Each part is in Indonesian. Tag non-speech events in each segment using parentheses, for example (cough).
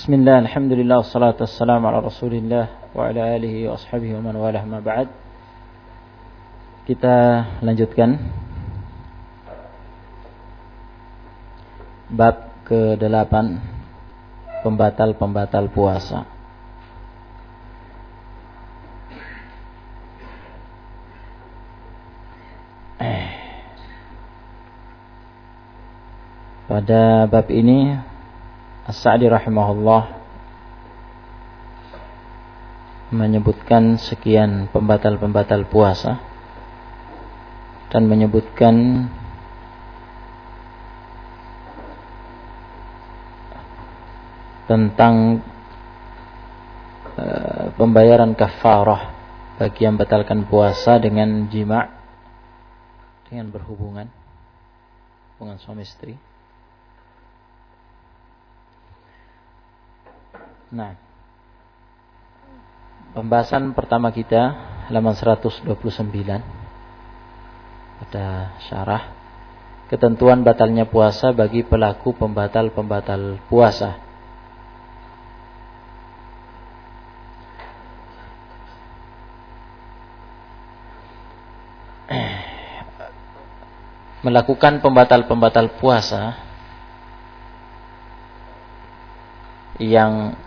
بسم الله الحمد لله والصلاة والسلام على رسول الله وعلى آله وأصحابه ومن والاه ما بعد kita lanjutkan bab ke-8 pembatal-pembatal puasa pada bab ini As-Sa'di rahimahullah menyebutkan sekian pembatal-pembatal puasa dan menyebutkan tentang uh, pembayaran kafarah bagi yang batalkan puasa dengan jima' dengan berhubungan hubungan suami istri Nah. Pembahasan pertama kita halaman 129 ada syarah ketentuan batalnya puasa bagi pelaku pembatal-pembatal puasa. Melakukan pembatal-pembatal puasa yang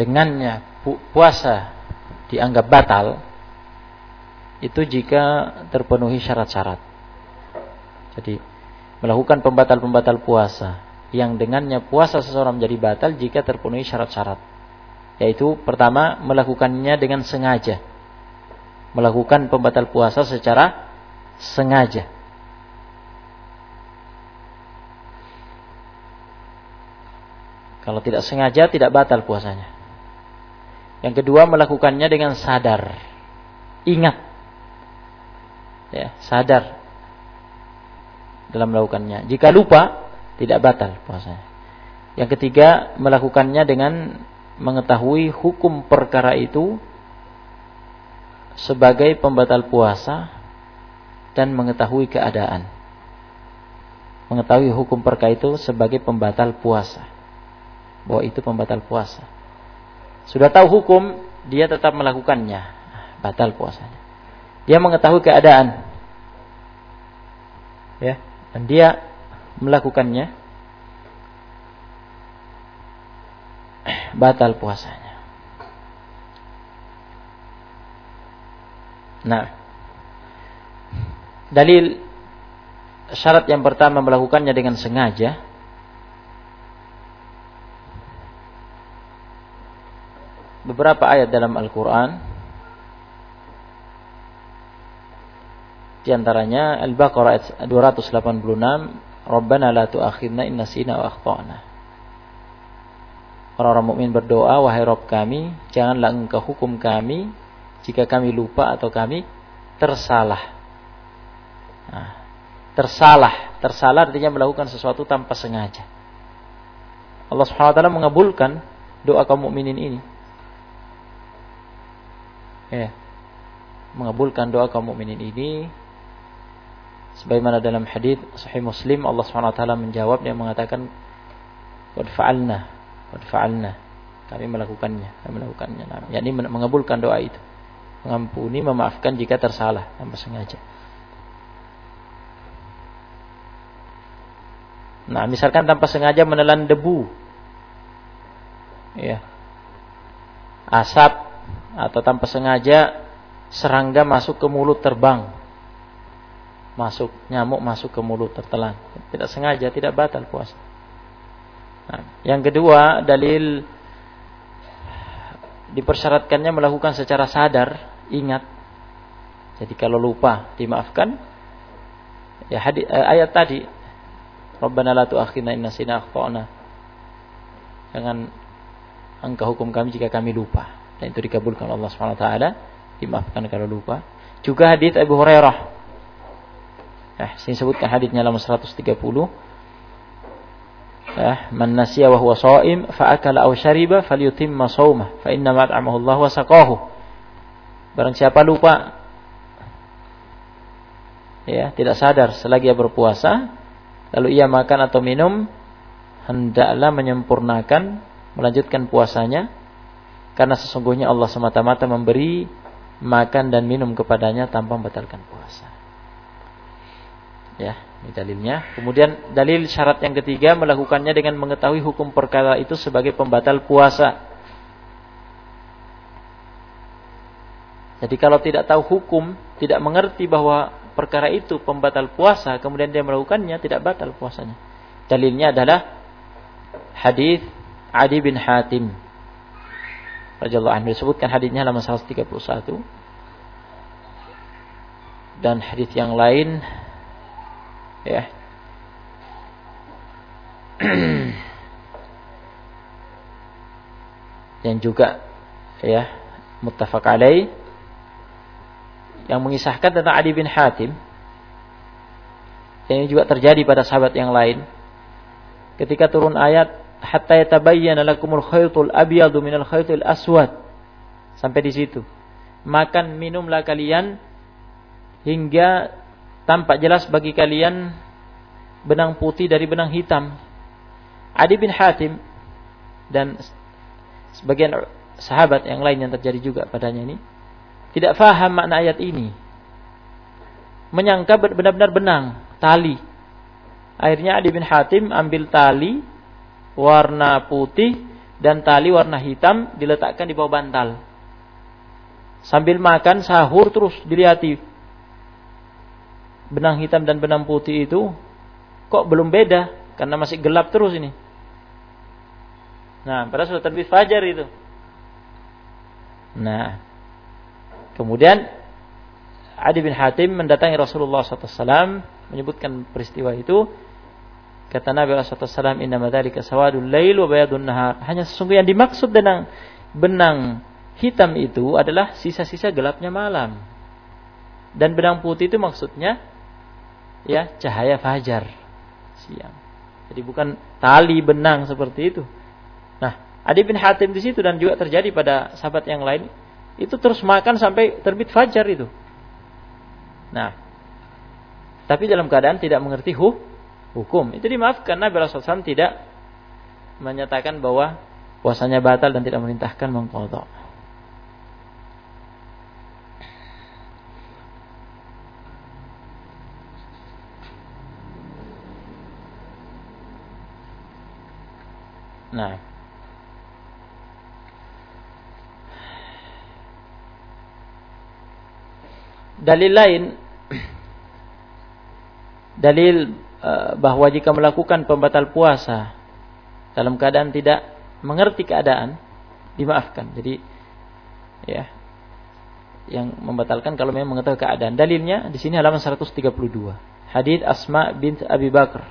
dengannya puasa dianggap batal itu jika terpenuhi syarat-syarat. Jadi melakukan pembatal-pembatal puasa yang dengannya puasa seseorang menjadi batal jika terpenuhi syarat-syarat. Yaitu pertama melakukannya dengan sengaja. Melakukan pembatal puasa secara sengaja. Kalau tidak sengaja tidak batal puasanya. Yang kedua melakukannya dengan sadar. Ingat. Ya, sadar dalam melakukannya. Jika lupa, tidak batal puasanya. Yang ketiga, melakukannya dengan mengetahui hukum perkara itu sebagai pembatal puasa dan mengetahui keadaan. Mengetahui hukum perkara itu sebagai pembatal puasa. Bahwa itu pembatal puasa. Sudah tahu hukum, dia tetap melakukannya. Batal puasanya. Dia mengetahui keadaan. Ya, dan dia melakukannya. Batal puasanya. Nah, dalil syarat yang pertama melakukannya dengan sengaja beberapa ayat dalam Al-Quran. Di antaranya Al-Baqarah ayat 286 Rabbana la tu'akhidna inna sina wa akhtana. Orang-orang mukmin berdoa wahai Rabb kami janganlah engkau hukum kami jika kami lupa atau kami tersalah. Nah, tersalah. Tersalah artinya melakukan sesuatu tanpa sengaja. Allah Subhanahu wa taala mengabulkan doa kaum mukminin ini ya, mengabulkan doa kaum mukminin ini. Sebagaimana dalam hadis sahih Muslim Allah SWT menjawab dia mengatakan qad fa'alna qad fa'alna. Kami melakukannya kami melakukannya. Nah, yakni mengabulkan doa itu. Mengampuni memaafkan jika tersalah tanpa sengaja. Nah, misalkan tanpa sengaja menelan debu. Ya. Asap atau tanpa sengaja serangga masuk ke mulut terbang. Masuk nyamuk masuk ke mulut tertelan. Tidak sengaja, tidak batal puasa. Nah, yang kedua, dalil dipersyaratkannya melakukan secara sadar, ingat. Jadi kalau lupa dimaafkan. Ya hadis, eh, ayat tadi, Rabbana la tu'akhidna in nasina akhtana. Jangan engkau hukum kami jika kami lupa dan itu dikabulkan Allah Subhanahu wa taala dimaafkan kalau lupa. Juga hadis Abu Hurairah. Eh saya sebutkan hadisnya dalam 130 eh man nasiya wa huwa shaim fa akala aw shariba falyutimma shaumah fa inna ma at'amahu Allah wa saqahu. Barang siapa lupa ya tidak sadar selagi ia berpuasa lalu ia makan atau minum hendaklah menyempurnakan melanjutkan puasanya karena sesungguhnya Allah semata-mata memberi makan dan minum kepadanya tanpa membatalkan puasa. Ya, ini dalilnya. Kemudian dalil syarat yang ketiga melakukannya dengan mengetahui hukum perkara itu sebagai pembatal puasa. Jadi kalau tidak tahu hukum, tidak mengerti bahwa perkara itu pembatal puasa, kemudian dia melakukannya tidak batal puasanya. Dalilnya adalah hadis Adi bin Hatim radhiyallahu anhu. Disebutkan hadisnya halaman 131 dan hadis yang lain ya. (clears throat) Yang juga ya muttafaq alaih. Yang mengisahkan tentang Adi bin Hatim. Yang ini juga terjadi pada sahabat yang lain. Ketika turun ayat hatta yatabayyana lakumul khaytul abyadu minal khaytil aswad sampai di situ makan minumlah kalian hingga tampak jelas bagi kalian benang putih dari benang hitam. Adi bin Hatim dan sebagian sahabat yang lain yang terjadi juga padanya ini tidak faham makna ayat ini. Menyangka benar-benar benang, tali. Akhirnya Adi bin Hatim ambil tali warna putih dan tali warna hitam diletakkan di bawah bantal. Sambil makan sahur terus dilihati benang hitam dan benang putih itu kok belum beda karena masih gelap terus ini. Nah, pada sudah terbit fajar itu. Nah, kemudian Adi bin Hatim mendatangi Rasulullah SAW menyebutkan peristiwa itu. Kata Nabi SAW, Inna madhalika sawadul lail wa bayadun nahar. Hanya sesungguhnya yang dimaksud dengan benang hitam itu adalah sisa-sisa gelapnya malam. Dan benang putih itu maksudnya ya cahaya fajar siang. Jadi bukan tali benang seperti itu. Nah, Adi bin Hatim di situ dan juga terjadi pada sahabat yang lain itu terus makan sampai terbit fajar itu. Nah, tapi dalam keadaan tidak mengerti hu, hukum. Itu dimaafkan Nabi Rasulullah SAW tidak menyatakan bahwa puasanya batal dan tidak merintahkan mengkodok. Nah. Dalil lain (clears throat) dalil bahwa jika melakukan pembatal puasa dalam keadaan tidak mengerti keadaan dimaafkan. Jadi ya yang membatalkan kalau memang mengetahui keadaan. Dalilnya di sini halaman 132. Hadis Asma bint Abi Bakar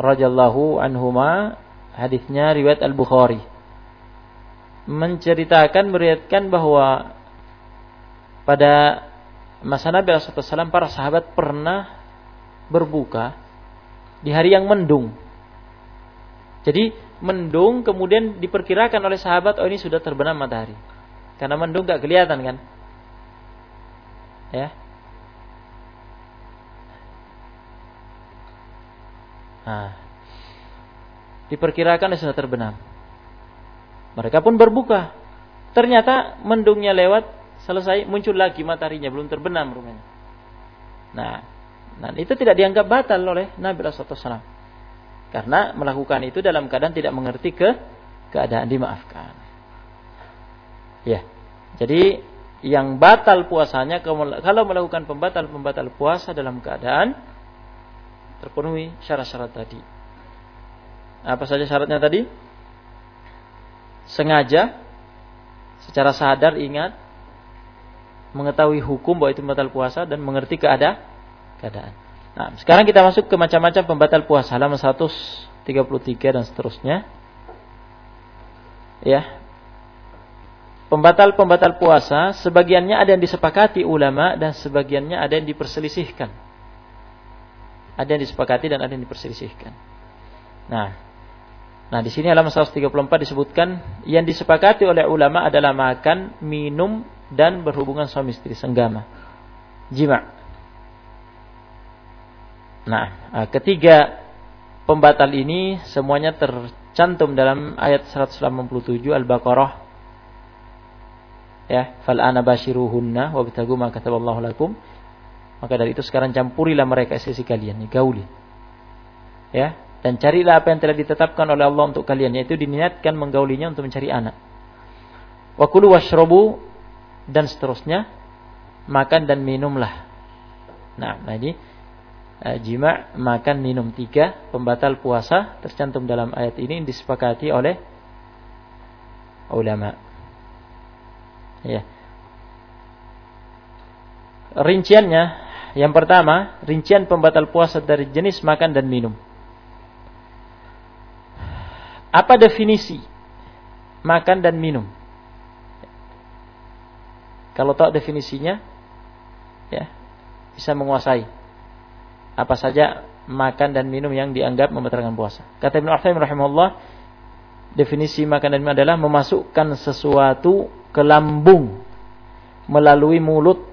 radhiyallahu anhuma hadisnya riwayat Al-Bukhari menceritakan meriwayatkan bahwa pada masa Nabi SAW para sahabat pernah berbuka di hari yang mendung. Jadi mendung kemudian diperkirakan oleh sahabat oh ini sudah terbenam matahari. Karena mendung gak kelihatan kan? Ya. Nah, diperkirakan sudah terbenam. Mereka pun berbuka. Ternyata mendungnya lewat, selesai muncul lagi mataharinya belum terbenam rumahnya. Nah, nah itu tidak dianggap batal oleh Nabi Rasulullah SAW. Karena melakukan itu dalam keadaan tidak mengerti ke keadaan dimaafkan. Ya, jadi yang batal puasanya kalau melakukan pembatal-pembatal puasa dalam keadaan terpenuhi syarat-syarat tadi. Apa saja syaratnya tadi? Sengaja, secara sadar ingat, mengetahui hukum bahwa itu membatal puasa dan mengerti keadaan. keadaan. Nah, sekarang kita masuk ke macam-macam pembatal puasa halaman 133 dan seterusnya. Ya. Pembatal-pembatal puasa sebagiannya ada yang disepakati ulama dan sebagiannya ada yang diperselisihkan. Ada yang disepakati dan ada yang diperselisihkan. Nah, nah di sini halaman 134 disebutkan yang disepakati oleh ulama adalah makan, minum dan berhubungan suami istri senggama. Jima. Nah, ketiga pembatal ini semuanya tercantum dalam ayat 187 Al-Baqarah. Ya, fal ana bashiruhunna wabtagu ma kataballahu lakum. Maka dari itu sekarang campurilah mereka sisi kalian, gauli. Ya, dan carilah apa yang telah ditetapkan oleh Allah untuk kalian yaitu diniatkan menggaulinya untuk mencari anak. Wa kulu washrabu dan seterusnya makan dan minumlah. Nah, ini uh, jima, makan, minum tiga pembatal puasa tercantum dalam ayat ini disepakati oleh ulama. Ya. Rinciannya yang pertama, rincian pembatal puasa dari jenis makan dan minum. Apa definisi makan dan minum? Kalau tahu definisinya, ya bisa menguasai apa saja makan dan minum yang dianggap membatalkan puasa. Kata Ibnu Utsaimin rahimahullah, definisi makan dan minum adalah memasukkan sesuatu ke lambung melalui mulut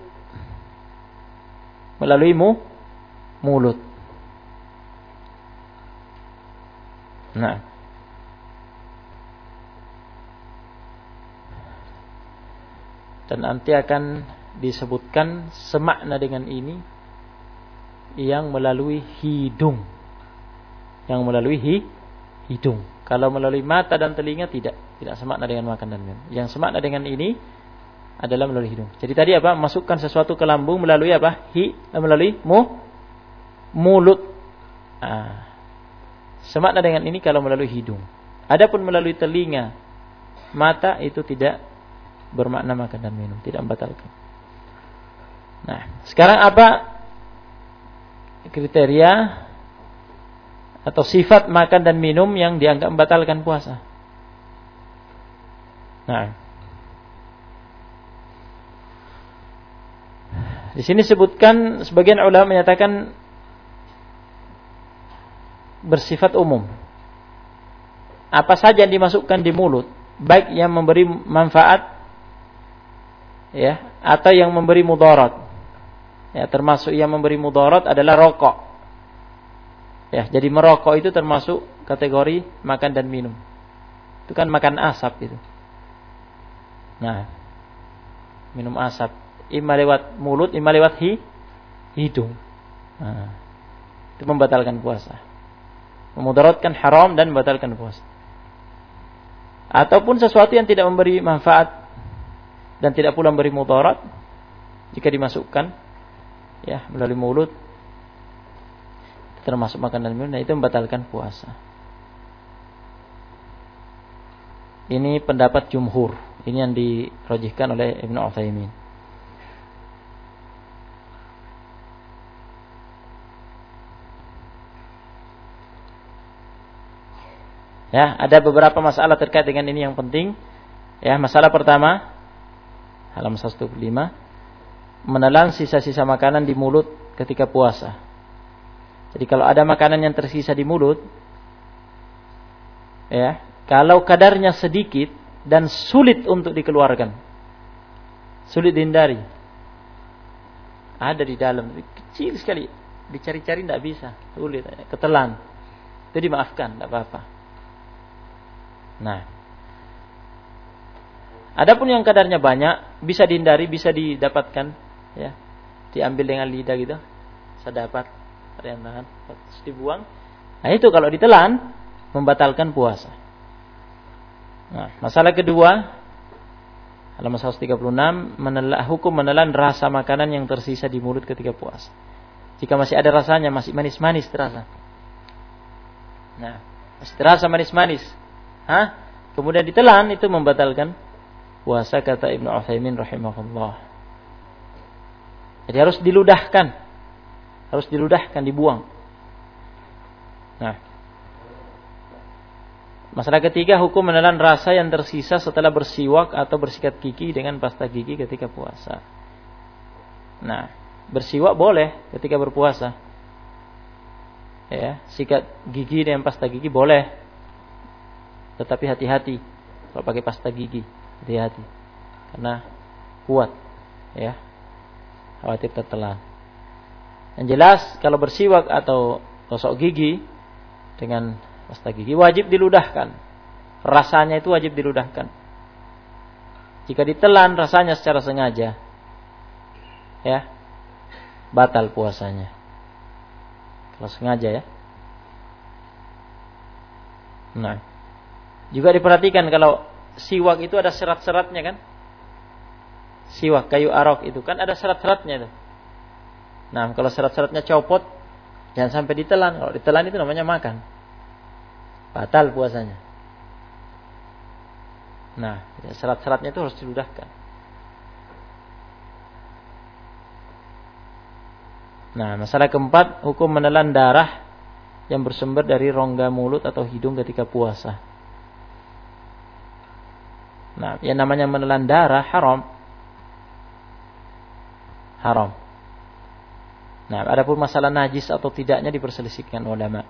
melalui mu, mulut. Nah. Dan nanti akan disebutkan semakna dengan ini yang melalui hidung. Yang melalui hi, hidung. Kalau melalui mata dan telinga tidak, tidak semakna dengan makan dan minum. Yang semakna dengan ini adalah melalui hidung. Jadi tadi apa? Masukkan sesuatu ke lambung melalui apa? Hi, eh, melalui mu, mulut. Ah. Semakna dengan ini kalau melalui hidung. Adapun melalui telinga, mata itu tidak bermakna makan dan minum, tidak membatalkan. Nah, sekarang apa kriteria atau sifat makan dan minum yang dianggap membatalkan puasa? Nah, di sini sebutkan sebagian ulama menyatakan bersifat umum. Apa saja yang dimasukkan di mulut, baik yang memberi manfaat ya atau yang memberi mudarat Ya, termasuk yang memberi mudarat adalah rokok. Ya, jadi merokok itu termasuk kategori makan dan minum. Itu kan makan asap itu. Nah, minum asap ima lewat mulut, ima lewat hi, hidung. Nah, itu membatalkan puasa. Memudaratkan haram dan membatalkan puasa. Ataupun sesuatu yang tidak memberi manfaat dan tidak pula memberi mudarat jika dimasukkan ya melalui mulut termasuk makan dan minum nah itu membatalkan puasa. Ini pendapat jumhur. Ini yang dirojihkan oleh Ibnu Utsaimin. Ya, ada beberapa masalah terkait dengan ini yang penting. Ya, masalah pertama halaman 125 menelan sisa-sisa makanan di mulut ketika puasa. Jadi kalau ada makanan yang tersisa di mulut, ya, kalau kadarnya sedikit dan sulit untuk dikeluarkan, sulit dihindari, ada di dalam, kecil sekali, dicari-cari tidak bisa, sulit, ketelan, itu dimaafkan, tidak apa-apa. Nah, adapun yang kadarnya banyak, bisa dihindari, bisa didapatkan, ya. Diambil dengan lidah gitu. Saya dapat. Ada yang tahan. Terus dibuang. Nah itu kalau ditelan membatalkan puasa. Nah masalah kedua halaman 136 menela, hukum menelan rasa makanan yang tersisa di mulut ketika puasa. Jika masih ada rasanya masih manis-manis terasa. Nah masih terasa manis-manis. Hah? kemudian ditelan itu membatalkan puasa kata Ibnu Utsaimin rahimahullah jadi harus diludahkan. Harus diludahkan, dibuang. Nah. Masalah ketiga, hukum menelan rasa yang tersisa setelah bersiwak atau bersikat gigi dengan pasta gigi ketika puasa. Nah, bersiwak boleh ketika berpuasa. Ya, sikat gigi dengan pasta gigi boleh. Tetapi hati-hati kalau pakai pasta gigi, hati-hati. Karena kuat, ya khawatir tertelan. Yang jelas kalau bersiwak atau gosok gigi dengan pasta gigi wajib diludahkan. Rasanya itu wajib diludahkan. Jika ditelan rasanya secara sengaja, ya, batal puasanya. Kalau sengaja ya. Nah, juga diperhatikan kalau siwak itu ada serat-seratnya kan? Siwak kayu arok itu kan ada serat-seratnya itu. Nah, kalau serat-seratnya copot, jangan sampai ditelan. Kalau ditelan itu namanya makan. Batal puasanya. Nah, serat-seratnya itu harus diludahkan. Nah, masalah keempat, hukum menelan darah yang bersumber dari rongga mulut atau hidung ketika puasa. Nah, yang namanya menelan darah haram. Haram. Nah, adapun masalah najis atau tidaknya diperselisihkan ulama.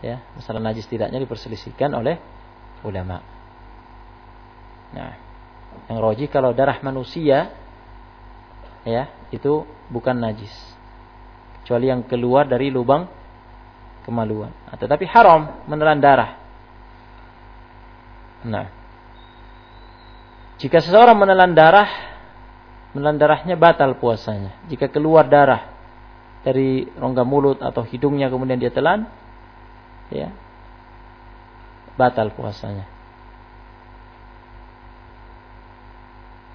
Ya, masalah najis tidaknya diperselisihkan oleh ulama. Nah, yang roji kalau darah manusia ya, itu bukan najis. Kecuali yang keluar dari lubang kemaluan. Nah, tetapi haram menelan darah. Nah, jika seseorang menelan darah menelan darahnya batal puasanya. Jika keluar darah dari rongga mulut atau hidungnya kemudian dia telan, ya, batal puasanya.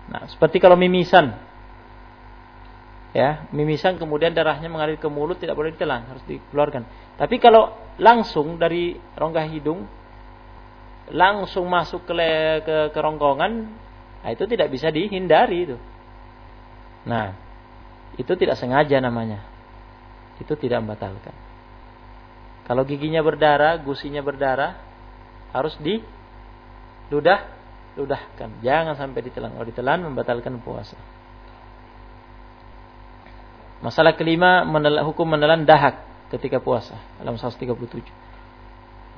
Nah, seperti kalau mimisan, ya, mimisan kemudian darahnya mengalir ke mulut tidak boleh ditelan, harus dikeluarkan. Tapi kalau langsung dari rongga hidung langsung masuk ke ke kerongkongan, nah itu tidak bisa dihindari itu. Nah, itu tidak sengaja namanya. Itu tidak membatalkan. Kalau giginya berdarah, gusinya berdarah, harus di ludah ludahkan. Jangan sampai ditelan. Kalau ditelan membatalkan puasa. Masalah kelima menel, hukum menelan dahak ketika puasa. Dalam 137.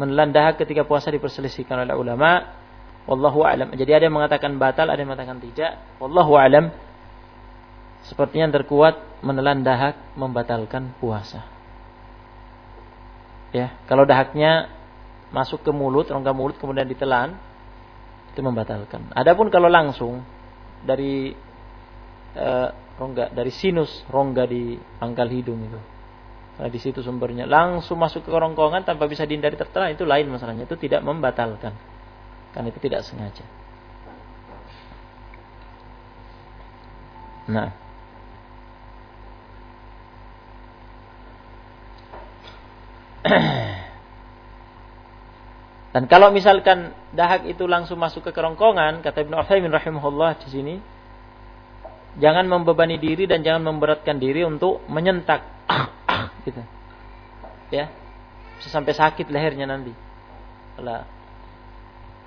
Menelan dahak ketika puasa diperselisihkan oleh ulama. Wallahu a'lam. Jadi ada yang mengatakan batal, ada yang mengatakan tidak. Wallahu a'lam seperti yang terkuat menelan dahak membatalkan puasa. Ya, kalau dahaknya masuk ke mulut, rongga mulut kemudian ditelan, itu membatalkan. Adapun kalau langsung dari eh, rongga dari sinus rongga di pangkal hidung itu. Nah, di situ sumbernya langsung masuk ke kerongkongan tanpa bisa dihindari tertelan itu lain masalahnya itu tidak membatalkan. Karena itu tidak sengaja. Nah, (clears throat) Dan kalau misalkan dahak itu langsung masuk ke kerongkongan, kata Ibnu Utsaimin rahimahullah di sini, jangan membebani diri dan jangan memberatkan diri untuk menyentak (clears throat) gitu. Ya. Bisa sampai sakit lehernya nanti. Kalau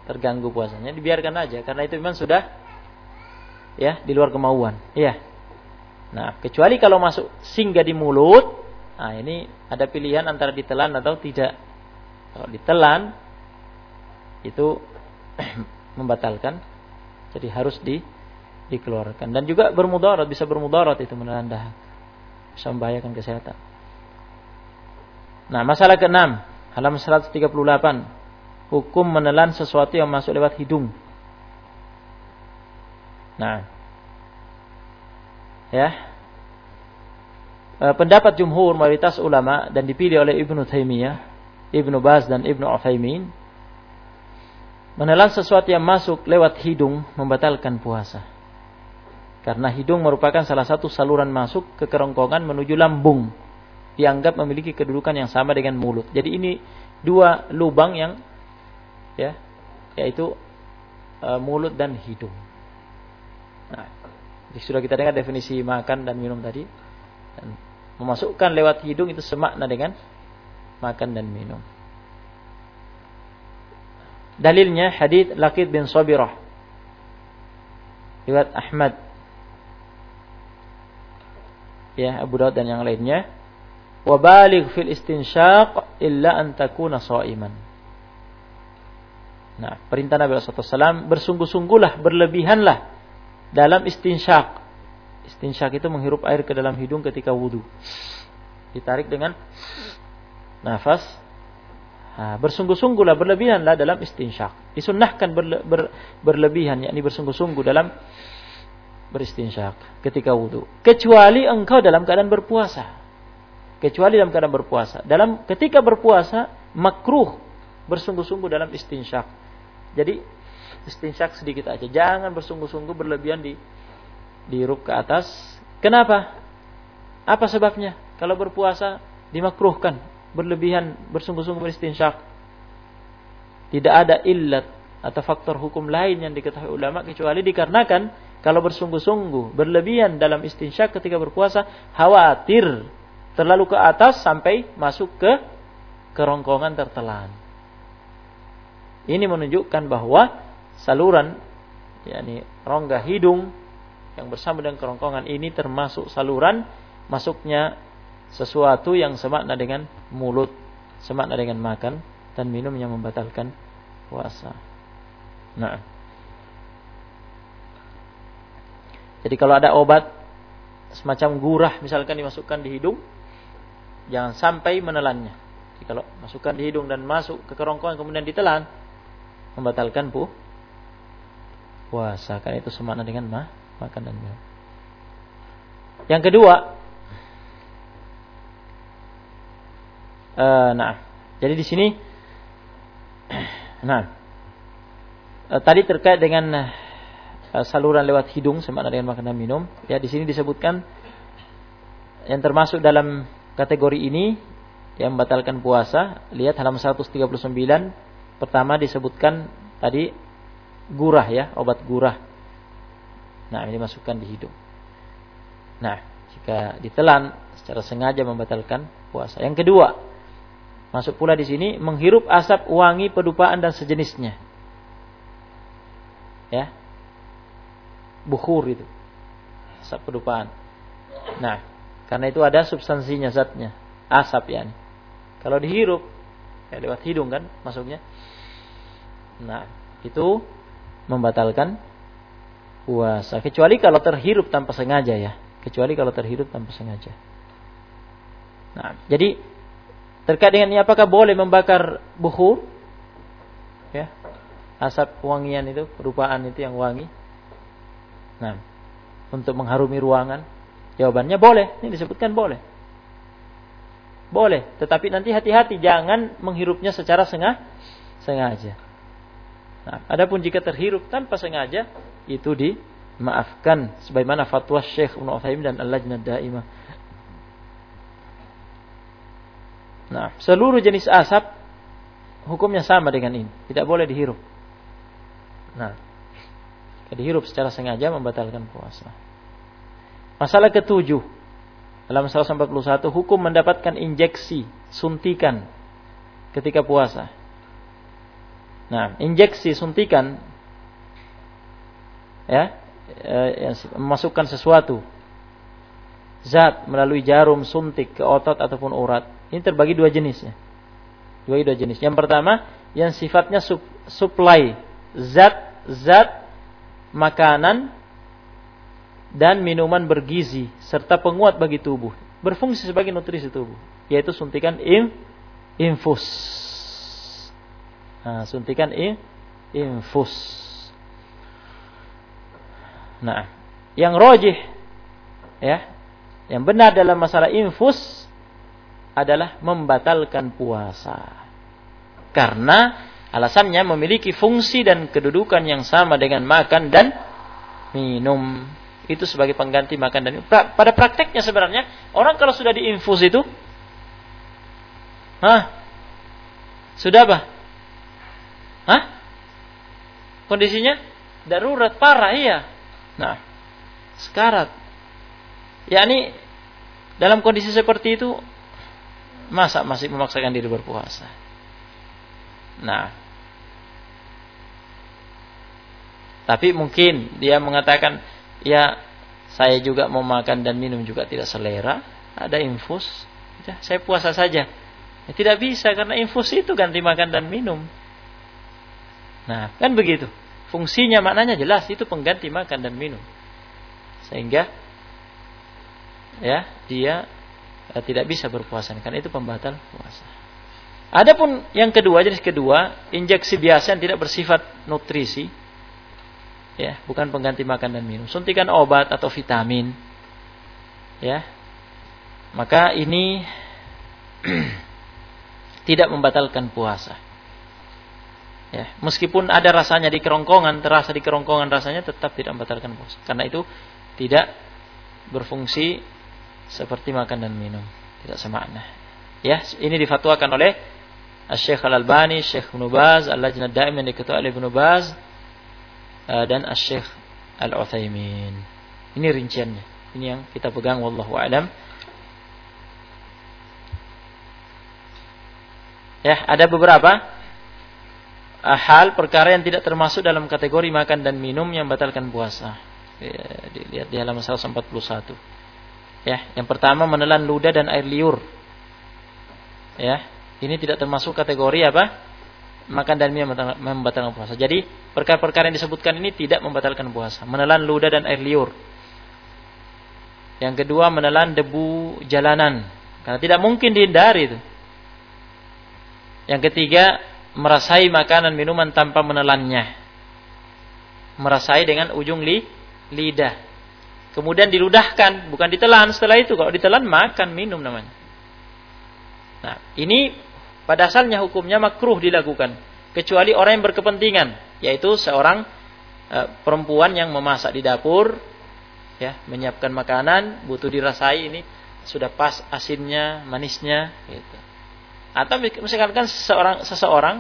terganggu puasanya, dibiarkan aja karena itu memang sudah ya di luar kemauan. Iya. Nah, kecuali kalau masuk singgah di mulut, Nah, ini ada pilihan antara ditelan atau tidak. Kalau ditelan itu (clears throat) membatalkan. Jadi harus di dikeluarkan dan juga bermudarat bisa bermudarat itu menelan dahak. Bisa membahayakan kesehatan. Nah, masalah keenam, halaman 138. Hukum menelan sesuatu yang masuk lewat hidung. Nah, ya, Eh, pendapat jumhur mayoritas ulama dan dipilih oleh Ibnu Taimiyah, Ibnu Baz dan Ibnu Utsaimin menelan sesuatu yang masuk lewat hidung membatalkan puasa. Karena hidung merupakan salah satu saluran masuk ke kerongkongan menuju lambung. Dianggap memiliki kedudukan yang sama dengan mulut. Jadi ini dua lubang yang ya yaitu e, mulut dan hidung. Nah, sudah kita dengar definisi makan dan minum tadi. Dan memasukkan lewat hidung itu semakna dengan makan dan minum. Dalilnya hadis Laqid bin Sabirah riwayat Ahmad ya Abu Daud dan yang lainnya wa baligh fil istinsyaq illa an takuna shaiman Nah, perintah Nabi SAW bersungguh-sungguhlah, berlebihanlah dalam istinsyaq Istinsyak itu menghirup air ke dalam hidung ketika wudhu. Ditarik dengan nafas Nah, bersungguh-sungguhlah berlebihanlah dalam istinsyak. Disunnahkan berle, ber, berlebihan yakni bersungguh-sungguh dalam beristinsyak ketika wudhu. Kecuali engkau dalam keadaan berpuasa. Kecuali dalam keadaan berpuasa. Dalam ketika berpuasa makruh bersungguh-sungguh dalam istinsyak. Jadi istinsyak sedikit aja. Jangan bersungguh-sungguh berlebihan di dirup ke atas. Kenapa? Apa sebabnya? Kalau berpuasa dimakruhkan berlebihan bersungguh-sungguh beristinsyak. Tidak ada illat atau faktor hukum lain yang diketahui ulama kecuali dikarenakan kalau bersungguh-sungguh berlebihan dalam istinsyak ketika berpuasa khawatir terlalu ke atas sampai masuk ke kerongkongan tertelan. Ini menunjukkan bahwa saluran yakni rongga hidung yang bersama dengan kerongkongan ini termasuk saluran masuknya sesuatu yang semakna dengan mulut, semakna dengan makan dan minum yang membatalkan puasa. Nah. Jadi kalau ada obat semacam gurah misalkan dimasukkan di hidung, jangan sampai menelannya. Jadi kalau masukkan di hidung dan masuk ke kerongkongan kemudian ditelan, membatalkan pu puasa. Kan itu semakna dengan ma makan dan minum. Yang kedua, Uh, nah, jadi di sini, (clears throat) nah, uh, tadi terkait dengan uh, saluran lewat hidung sama dengan makanan minum, ya di sini disebutkan yang termasuk dalam kategori ini yang membatalkan puasa. Lihat halaman 139 pertama disebutkan tadi gurah ya, obat gurah. Nah, ini masukkan di hidung. Nah, jika ditelan secara sengaja membatalkan puasa. Yang kedua, Masuk pula di sini menghirup asap wangi pedupaan dan sejenisnya. Ya. Bukhur itu. Asap pedupaan. Nah, karena itu ada substansinya zatnya, asap ya. Kalau dihirup ya lewat hidung kan masuknya. Nah, itu membatalkan puasa kecuali kalau terhirup tanpa sengaja ya. Kecuali kalau terhirup tanpa sengaja. Nah, jadi Terkait dengan ini apakah boleh membakar bukhur? Ya. Asap wangian itu, perupaan itu yang wangi. Nah, untuk mengharumi ruangan. Jawabannya boleh. Ini disebutkan boleh. Boleh, tetapi nanti hati-hati jangan menghirupnya secara sengaja. sengaja. Nah, adapun jika terhirup tanpa sengaja itu dimaafkan sebagaimana fatwa Syekh Ibnu Utsaimin dan Al-Lajnah Daimah Nah, seluruh jenis asap hukumnya sama dengan ini, tidak boleh dihirup. Nah, dihirup secara sengaja membatalkan puasa. Masalah ketujuh dalam 141 hukum mendapatkan injeksi suntikan ketika puasa. Nah, injeksi suntikan ya eh, memasukkan sesuatu zat melalui jarum suntik ke otot ataupun urat ini terbagi dua jenis ya. Dua dua jenis. Yang pertama yang sifatnya sup, supply zat-zat makanan dan minuman bergizi serta penguat bagi tubuh, berfungsi sebagai nutrisi tubuh, yaitu suntikan infus. Nah, suntikan infus. Nah, yang rojih ya, yang benar dalam masalah infus adalah membatalkan puasa. Karena alasannya memiliki fungsi dan kedudukan yang sama dengan makan dan minum. Itu sebagai pengganti makan dan minum. Pada prakteknya sebenarnya orang kalau sudah diinfus itu Hah? Sudah apa? Hah? Kondisinya darurat parah iya. Nah, sekarat. yakni dalam kondisi seperti itu Masa masih memaksakan diri berpuasa? Nah, tapi mungkin dia mengatakan, ya saya juga mau makan dan minum juga tidak selera, ada infus, ya, saya puasa saja. Ya, tidak bisa karena infus itu ganti makan dan minum. Nah, kan begitu. Fungsinya maknanya jelas itu pengganti makan dan minum. Sehingga ya dia Eh, tidak bisa berpuasa karena itu pembatal puasa. Adapun yang kedua, jenis kedua, injeksi biasa yang tidak bersifat nutrisi, ya, bukan pengganti makan dan minum. Suntikan obat atau vitamin, ya, maka ini (clears throat) tidak membatalkan puasa. Ya, meskipun ada rasanya di kerongkongan, terasa di kerongkongan rasanya tetap tidak membatalkan puasa. Karena itu tidak berfungsi seperti makan dan minum, tidak semakna. Ya, ini difatwakan oleh Syekh Al-Albani, Syekh Ibnu Baz, Al-Lajnah Daim yang diketuai oleh Ibnu Baz eh, dan Syekh Al-Utsaimin. Ini rinciannya. Ini yang kita pegang wallahu alam. Ya, ada beberapa hal perkara yang tidak termasuk dalam kategori makan dan minum yang batalkan puasa. Ya, dilihat di halaman 141. Ya, yang pertama menelan ludah dan air liur. Ya, ini tidak termasuk kategori apa? Makan dan minum membatalkan puasa. Jadi perkara-perkara yang disebutkan ini tidak membatalkan puasa. Menelan ludah dan air liur. Yang kedua menelan debu jalanan. Karena tidak mungkin dihindari itu. Yang ketiga merasai makanan minuman tanpa menelannya. Merasai dengan ujung li, lidah. Kemudian diludahkan, bukan ditelan setelah itu. Kalau ditelan makan minum namanya. Nah, ini pada asalnya hukumnya makruh dilakukan kecuali orang yang berkepentingan, yaitu seorang e, perempuan yang memasak di dapur, ya, menyiapkan makanan, butuh dirasai ini sudah pas asinnya, manisnya, gitu. Atau misalkan seseorang seseorang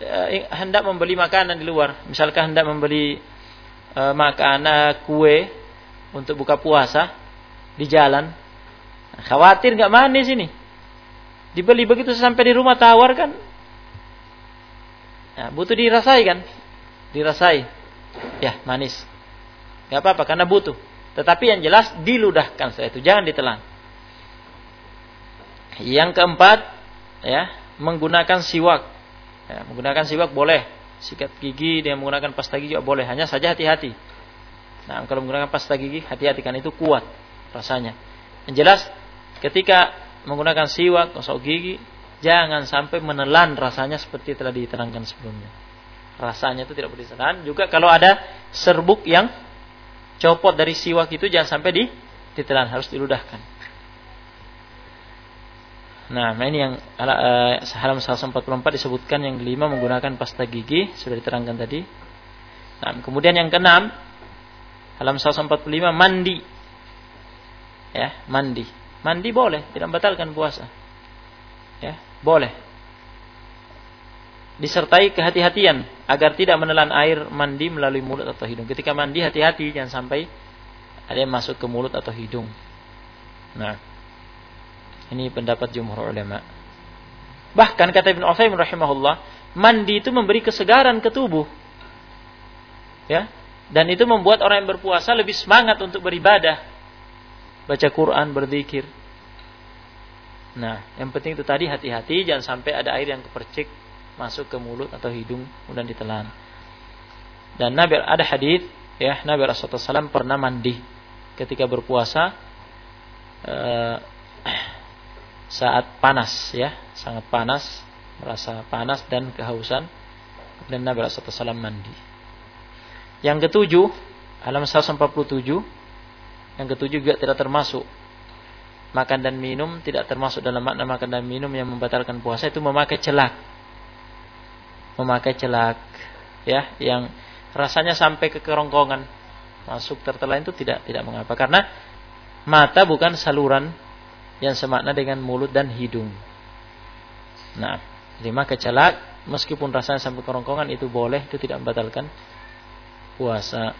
e, hendak membeli makanan di luar, misalkan hendak membeli e, makanan kue untuk buka puasa di jalan, khawatir nggak manis ini Dibeli begitu sampai di rumah tawar kan. Ya, butuh dirasai kan? Dirasai. Ya, manis. Gak apa-apa karena butuh. Tetapi yang jelas diludahkan setelah itu, jangan ditelan. Yang keempat, ya, menggunakan siwak. Ya, menggunakan siwak boleh. Sikat gigi dengan menggunakan pasta gigi juga boleh. Hanya saja hati-hati. Nah, kalau menggunakan pasta gigi, hati-hati kan itu kuat rasanya. Yang jelas, ketika menggunakan siwak, gosok gigi, jangan sampai menelan rasanya seperti telah diterangkan sebelumnya. Rasanya itu tidak boleh ditelan. Juga kalau ada serbuk yang copot dari siwak itu jangan sampai di, ditelan, harus diludahkan. Nah, ini yang halaman 144 disebutkan yang kelima menggunakan pasta gigi sudah diterangkan tadi. Nah, kemudian yang keenam halaman 145 mandi. Ya, mandi. Mandi boleh, tidak membatalkan puasa. Ya, boleh. Disertai kehati-hatian agar tidak menelan air mandi melalui mulut atau hidung. Ketika mandi hati-hati jangan sampai ada yang masuk ke mulut atau hidung. Nah, ini pendapat jumhur ulama. Bahkan kata Ibn Utsaimin rahimahullah, mandi itu memberi kesegaran ke tubuh. Ya, dan itu membuat orang yang berpuasa lebih semangat untuk beribadah baca Quran, berzikir. Nah, yang penting itu tadi hati-hati jangan sampai ada air yang kepercik masuk ke mulut atau hidung kemudian ditelan. Dan Nabi ada hadis ya Nabi Rasulullah SAW pernah mandi ketika berpuasa eh, saat panas ya sangat panas merasa panas dan kehausan kemudian Nabi SAW mandi. Yang ketujuh alam 147 yang ketujuh juga tidak termasuk makan dan minum tidak termasuk dalam makna makan dan minum yang membatalkan puasa itu memakai celak. Memakai celak ya yang rasanya sampai ke kerongkongan masuk tertelan itu tidak tidak mengapa karena mata bukan saluran yang semakna dengan mulut dan hidung. Nah, jadi memakai celak meskipun rasanya sampai kerongkongan itu boleh itu tidak membatalkan puasa.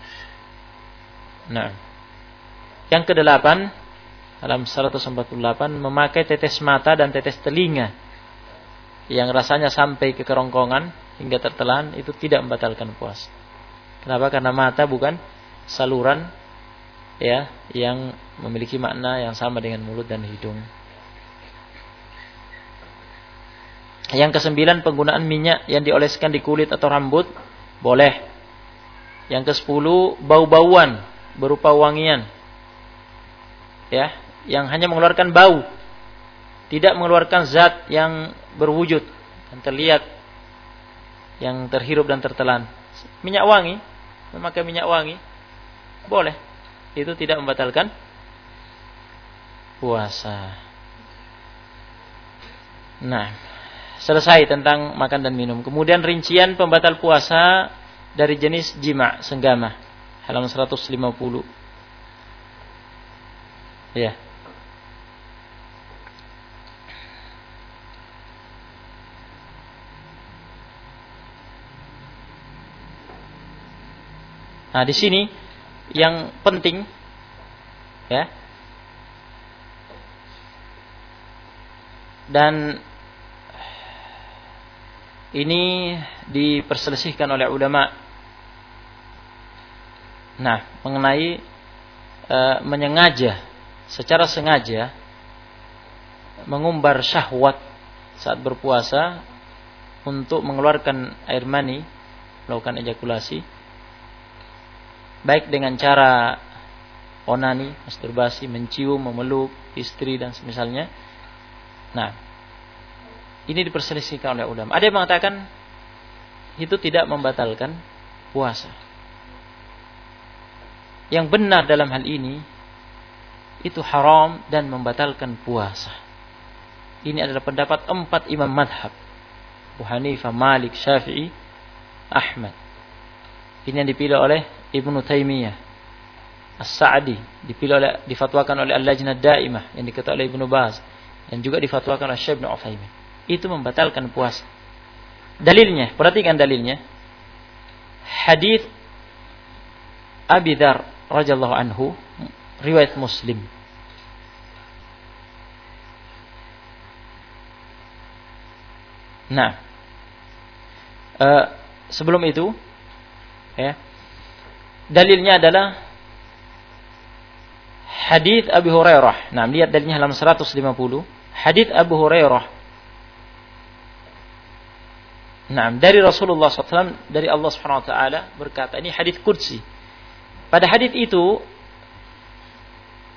Nah, yang kedelapan, dalam 148 memakai tetes mata dan tetes telinga yang rasanya sampai ke kerongkongan hingga tertelan itu tidak membatalkan puasa. Kenapa? Karena mata bukan saluran ya yang memiliki makna yang sama dengan mulut dan hidung. Yang kesembilan penggunaan minyak yang dioleskan di kulit atau rambut boleh. Yang kesepuluh bau-bauan berupa wangian ya, yang hanya mengeluarkan bau. tidak mengeluarkan zat yang berwujud dan terlihat yang terhirup dan tertelan. Minyak wangi, memakai minyak wangi boleh. Itu tidak membatalkan puasa. Nah, selesai tentang makan dan minum. Kemudian rincian pembatal puasa dari jenis jima, senggama. Halaman 150. Ya. Nah, di sini yang penting ya. Dan ini diperselisihkan oleh ulama. Nah, mengenai e, menyengaja secara sengaja mengumbar syahwat saat berpuasa untuk mengeluarkan air mani, melakukan ejakulasi baik dengan cara onani, masturbasi, mencium, memeluk istri dan semisalnya. Nah, ini diperselisihkan oleh ulama. Ada yang mengatakan itu tidak membatalkan puasa. Yang benar dalam hal ini itu haram dan membatalkan puasa. Ini adalah pendapat empat imam madhab. Abu Hanifah, Malik, Syafi'i, Ahmad. Ini yang dipilih oleh Ibnu Taimiyah As-Sa'di dipilih oleh difatwakan oleh Al-Lajnah Daimah yang diketahui oleh Ibnu Baz dan juga difatwakan oleh Syekh Ibnu Utsaimin. Itu membatalkan puasa. Dalilnya, perhatikan dalilnya. Hadis Abi Dzar radhiyallahu anhu riwayat Muslim. Nah, uh, sebelum itu ya dalilnya adalah hadis Abu Hurairah. Nah, lihat dalilnya halaman 150. Hadis Abu Hurairah. Nah, dari Rasulullah SAW, dari Allah Subhanahu Wa Taala berkata, ini hadis kursi. Pada hadis itu,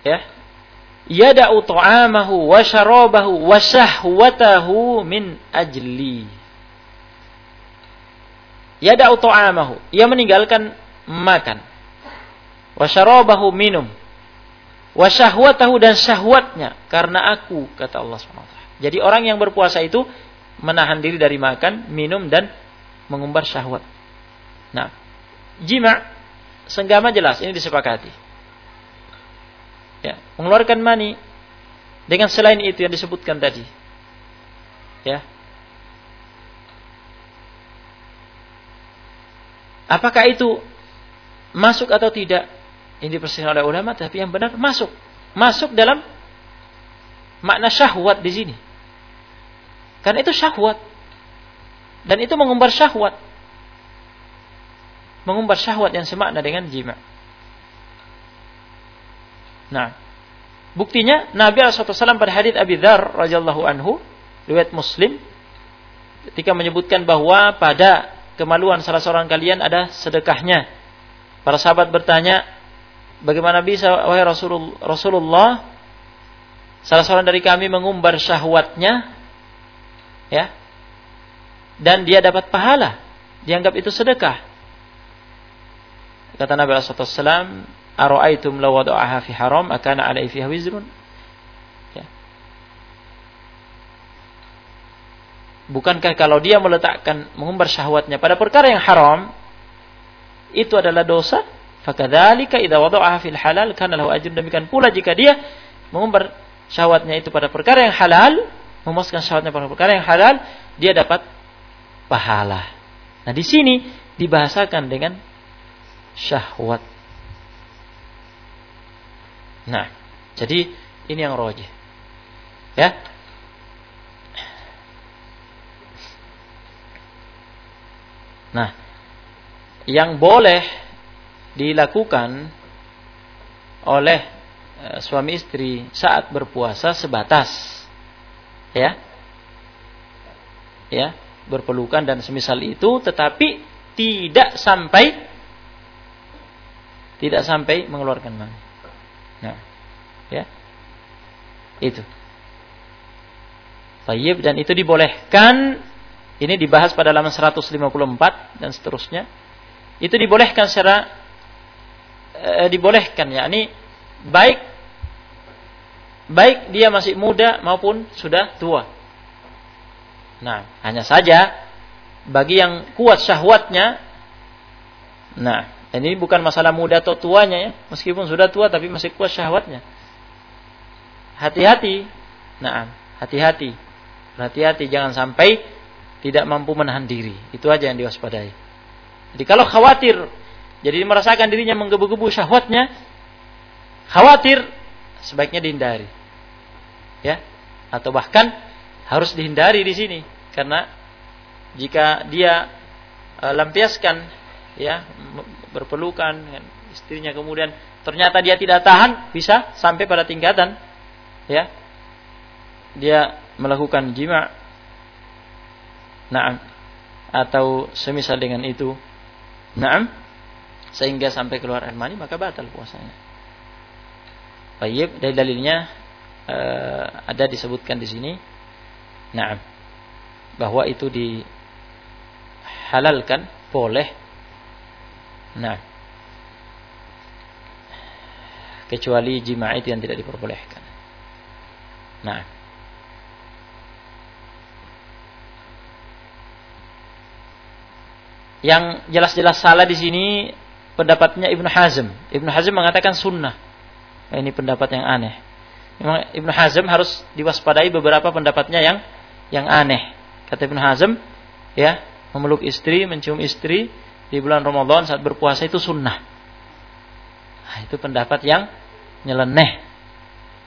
ya, yada'u ta'amahu wa syarabahu wa syahwatahu min ajli. Yada'u ta'amahu. Ia meninggalkan makan. Wasyarabahu minum. Wasyahwatahu dan syahwatnya karena aku kata Allah SWT. Jadi orang yang berpuasa itu menahan diri dari makan, minum dan mengumbar syahwat. Nah, jima senggama jelas ini disepakati. Ya, mengeluarkan mani dengan selain itu yang disebutkan tadi. Ya, Apakah itu masuk atau tidak? Ini diperselisihkan oleh ulama tapi yang benar masuk. Masuk dalam makna syahwat di sini. Karena itu syahwat. Dan itu mengumbar syahwat. Mengumbar syahwat yang semakna dengan jima. Nah buktinya Nabi SAW pada hadits Abi Dzar radhiyallahu anhu riwayat Muslim ketika menyebutkan bahwa pada kemaluan salah seorang kalian ada sedekahnya Para sahabat bertanya, bagaimana bisa wahai Rasulullah, Rasulullah salah seorang dari kami mengumbar syahwatnya ya dan dia dapat pahala? Dianggap itu sedekah. Kata Nabi SAW Aro'aitum law wada'aha fi haram akana alai fiha wizrun? Ya. Bukankah kalau dia meletakkan mengumbar syahwatnya pada perkara yang haram itu adalah dosa, fakadzalika idza wada'aha fil halal kana lahu ajrun demikian pula jika dia mengumbar syahwatnya itu pada perkara yang halal, memuaskan syahwatnya pada perkara yang halal, dia dapat pahala. Nah, di sini dibahasakan dengan syahwat. Nah, jadi ini yang rojih. Ya. Nah, yang boleh dilakukan oleh e, suami istri saat berpuasa sebatas ya ya berpelukan dan semisal itu tetapi tidak sampai tidak sampai mengeluarkan mani. Nah, ya. Itu. Tayyib dan itu dibolehkan ini dibahas pada halaman 154 dan seterusnya. Itu dibolehkan secara e, dibolehkan ya. Ini baik baik dia masih muda maupun sudah tua. Nah, hanya saja bagi yang kuat syahwatnya nah, ini bukan masalah muda atau tuanya ya, meskipun sudah tua tapi masih kuat syahwatnya. Hati-hati. Nah, hati-hati. Hati-hati jangan sampai tidak mampu menahan diri. Itu aja yang diwaspadai. Jadi kalau khawatir, jadi merasakan dirinya menggebu-gebu syahwatnya, khawatir sebaiknya dihindari. Ya, atau bahkan harus dihindari di sini. Karena jika dia e, lampiaskan ya berpelukan dengan istrinya kemudian ternyata dia tidak tahan bisa sampai pada tingkatan ya. Dia melakukan jima Naam atau semisal dengan itu Naam sehingga sampai keluar air mani maka batal puasanya. Baik, dari dalilnya uh, ada disebutkan di sini. Naam. Bahwa itu dihalalkan boleh. Nah. Kecuali jima itu yang tidak diperbolehkan. Nah. Yang jelas-jelas salah di sini pendapatnya Ibnu Hazm. Ibnu Hazm mengatakan sunnah. Nah, ini pendapat yang aneh. Memang Ibnu Hazm harus diwaspadai beberapa pendapatnya yang yang aneh. Kata Ibnu Hazm, ya, memeluk istri, mencium istri di bulan Ramadan saat berpuasa itu sunnah. Nah, itu pendapat yang nyeleneh.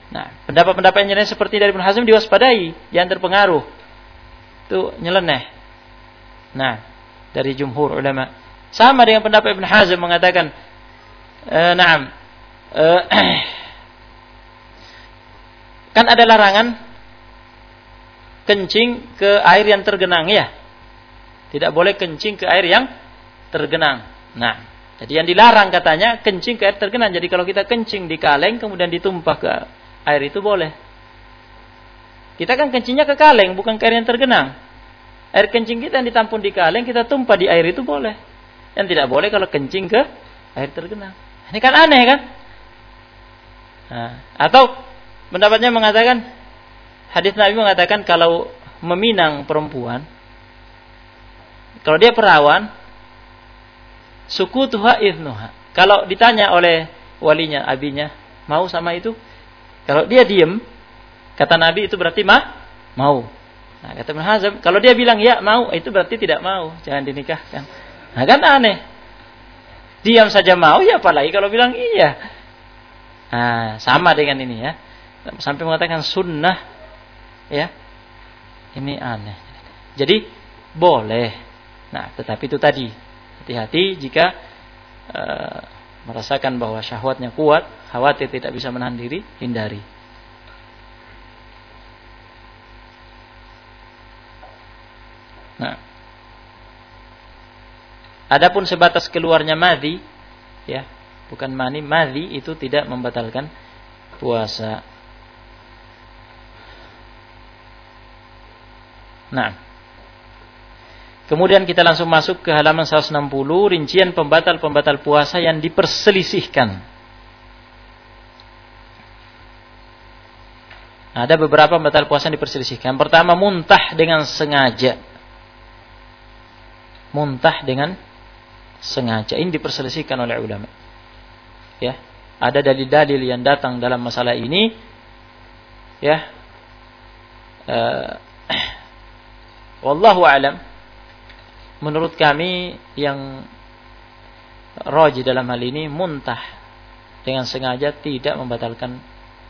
Nah, pendapat-pendapat yang nyeleneh seperti dari Ibnu Hazm diwaspadai, jangan terpengaruh. Itu nyeleneh. Nah, dari jumhur ulama. Sama dengan pendapat Ibn Hazm mengatakan, e, "Na'am, e, (clears throat) kan ada larangan kencing ke air yang tergenang ya. Tidak boleh kencing ke air yang tergenang. Nah, jadi yang dilarang katanya kencing ke air tergenang. Jadi kalau kita kencing di kaleng kemudian ditumpah ke air itu boleh. Kita kan kencingnya ke kaleng bukan ke air yang tergenang. Air kencing kita yang ditampung di kaleng kita tumpah di air itu boleh. Yang tidak boleh kalau kencing ke air tergenang. Ini kan aneh kan? Nah, atau pendapatnya mengatakan hadis Nabi mengatakan kalau meminang perempuan kalau dia perawan suku tuha idnuha. Kalau ditanya oleh walinya, abinya, mau sama itu? Kalau dia diem, kata Nabi itu berarti mah mau. Nah, kata Ibn Hazm, kalau dia bilang ya mau, itu berarti tidak mau, jangan dinikahkan. Nah, kan aneh. Diam saja mau, ya apalagi kalau bilang iya. Nah, sama dengan ini ya. Sampai mengatakan sunnah, ya. Ini aneh. Jadi, boleh. Nah, tetapi itu tadi. Hati-hati jika uh, merasakan bahwa syahwatnya kuat, khawatir tidak bisa menahan diri, hindari. Nah. Adapun sebatas keluarnya madhi, ya, bukan mani, madhi itu tidak membatalkan puasa. Nah. Kemudian kita langsung masuk ke halaman 160 rincian pembatal-pembatal puasa yang diperselisihkan. Ada beberapa pembatal puasa yang diperselisihkan. Pertama muntah dengan sengaja muntah dengan sengaja. Ini diperselisihkan oleh ulama. Ya, ada dalil-dalil yang datang dalam masalah ini. Ya, uh, (clears throat) wallahu alam. Menurut kami yang roji dalam hal ini muntah dengan sengaja tidak membatalkan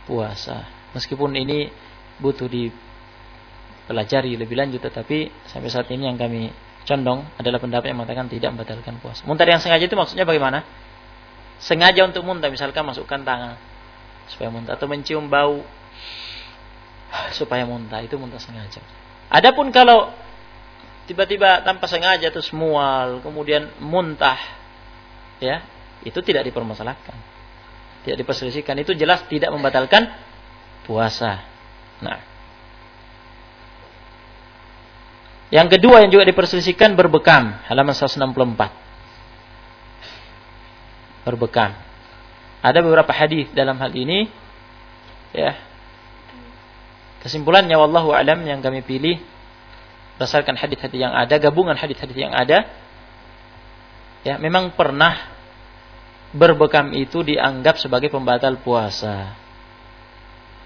puasa. Meskipun ini butuh dipelajari lebih lanjut, tetapi sampai saat ini yang kami condong adalah pendapat yang mengatakan tidak membatalkan puasa. Muntah yang sengaja itu maksudnya bagaimana? Sengaja untuk muntah, misalkan masukkan tangan supaya muntah atau mencium bau (sighs) supaya muntah itu muntah sengaja. Adapun kalau tiba-tiba tanpa sengaja terus mual, kemudian muntah, ya itu tidak dipermasalahkan, tidak diperselisihkan. Itu jelas tidak membatalkan puasa. Nah, Yang kedua yang juga diperselisihkan berbekam, halaman 164. Berbekam. Ada beberapa hadis dalam hal ini ya. Kesimpulannya wallahu alam yang kami pilih berdasarkan hadis-hadis yang ada, gabungan hadis-hadis yang ada ya memang pernah berbekam itu dianggap sebagai pembatal puasa.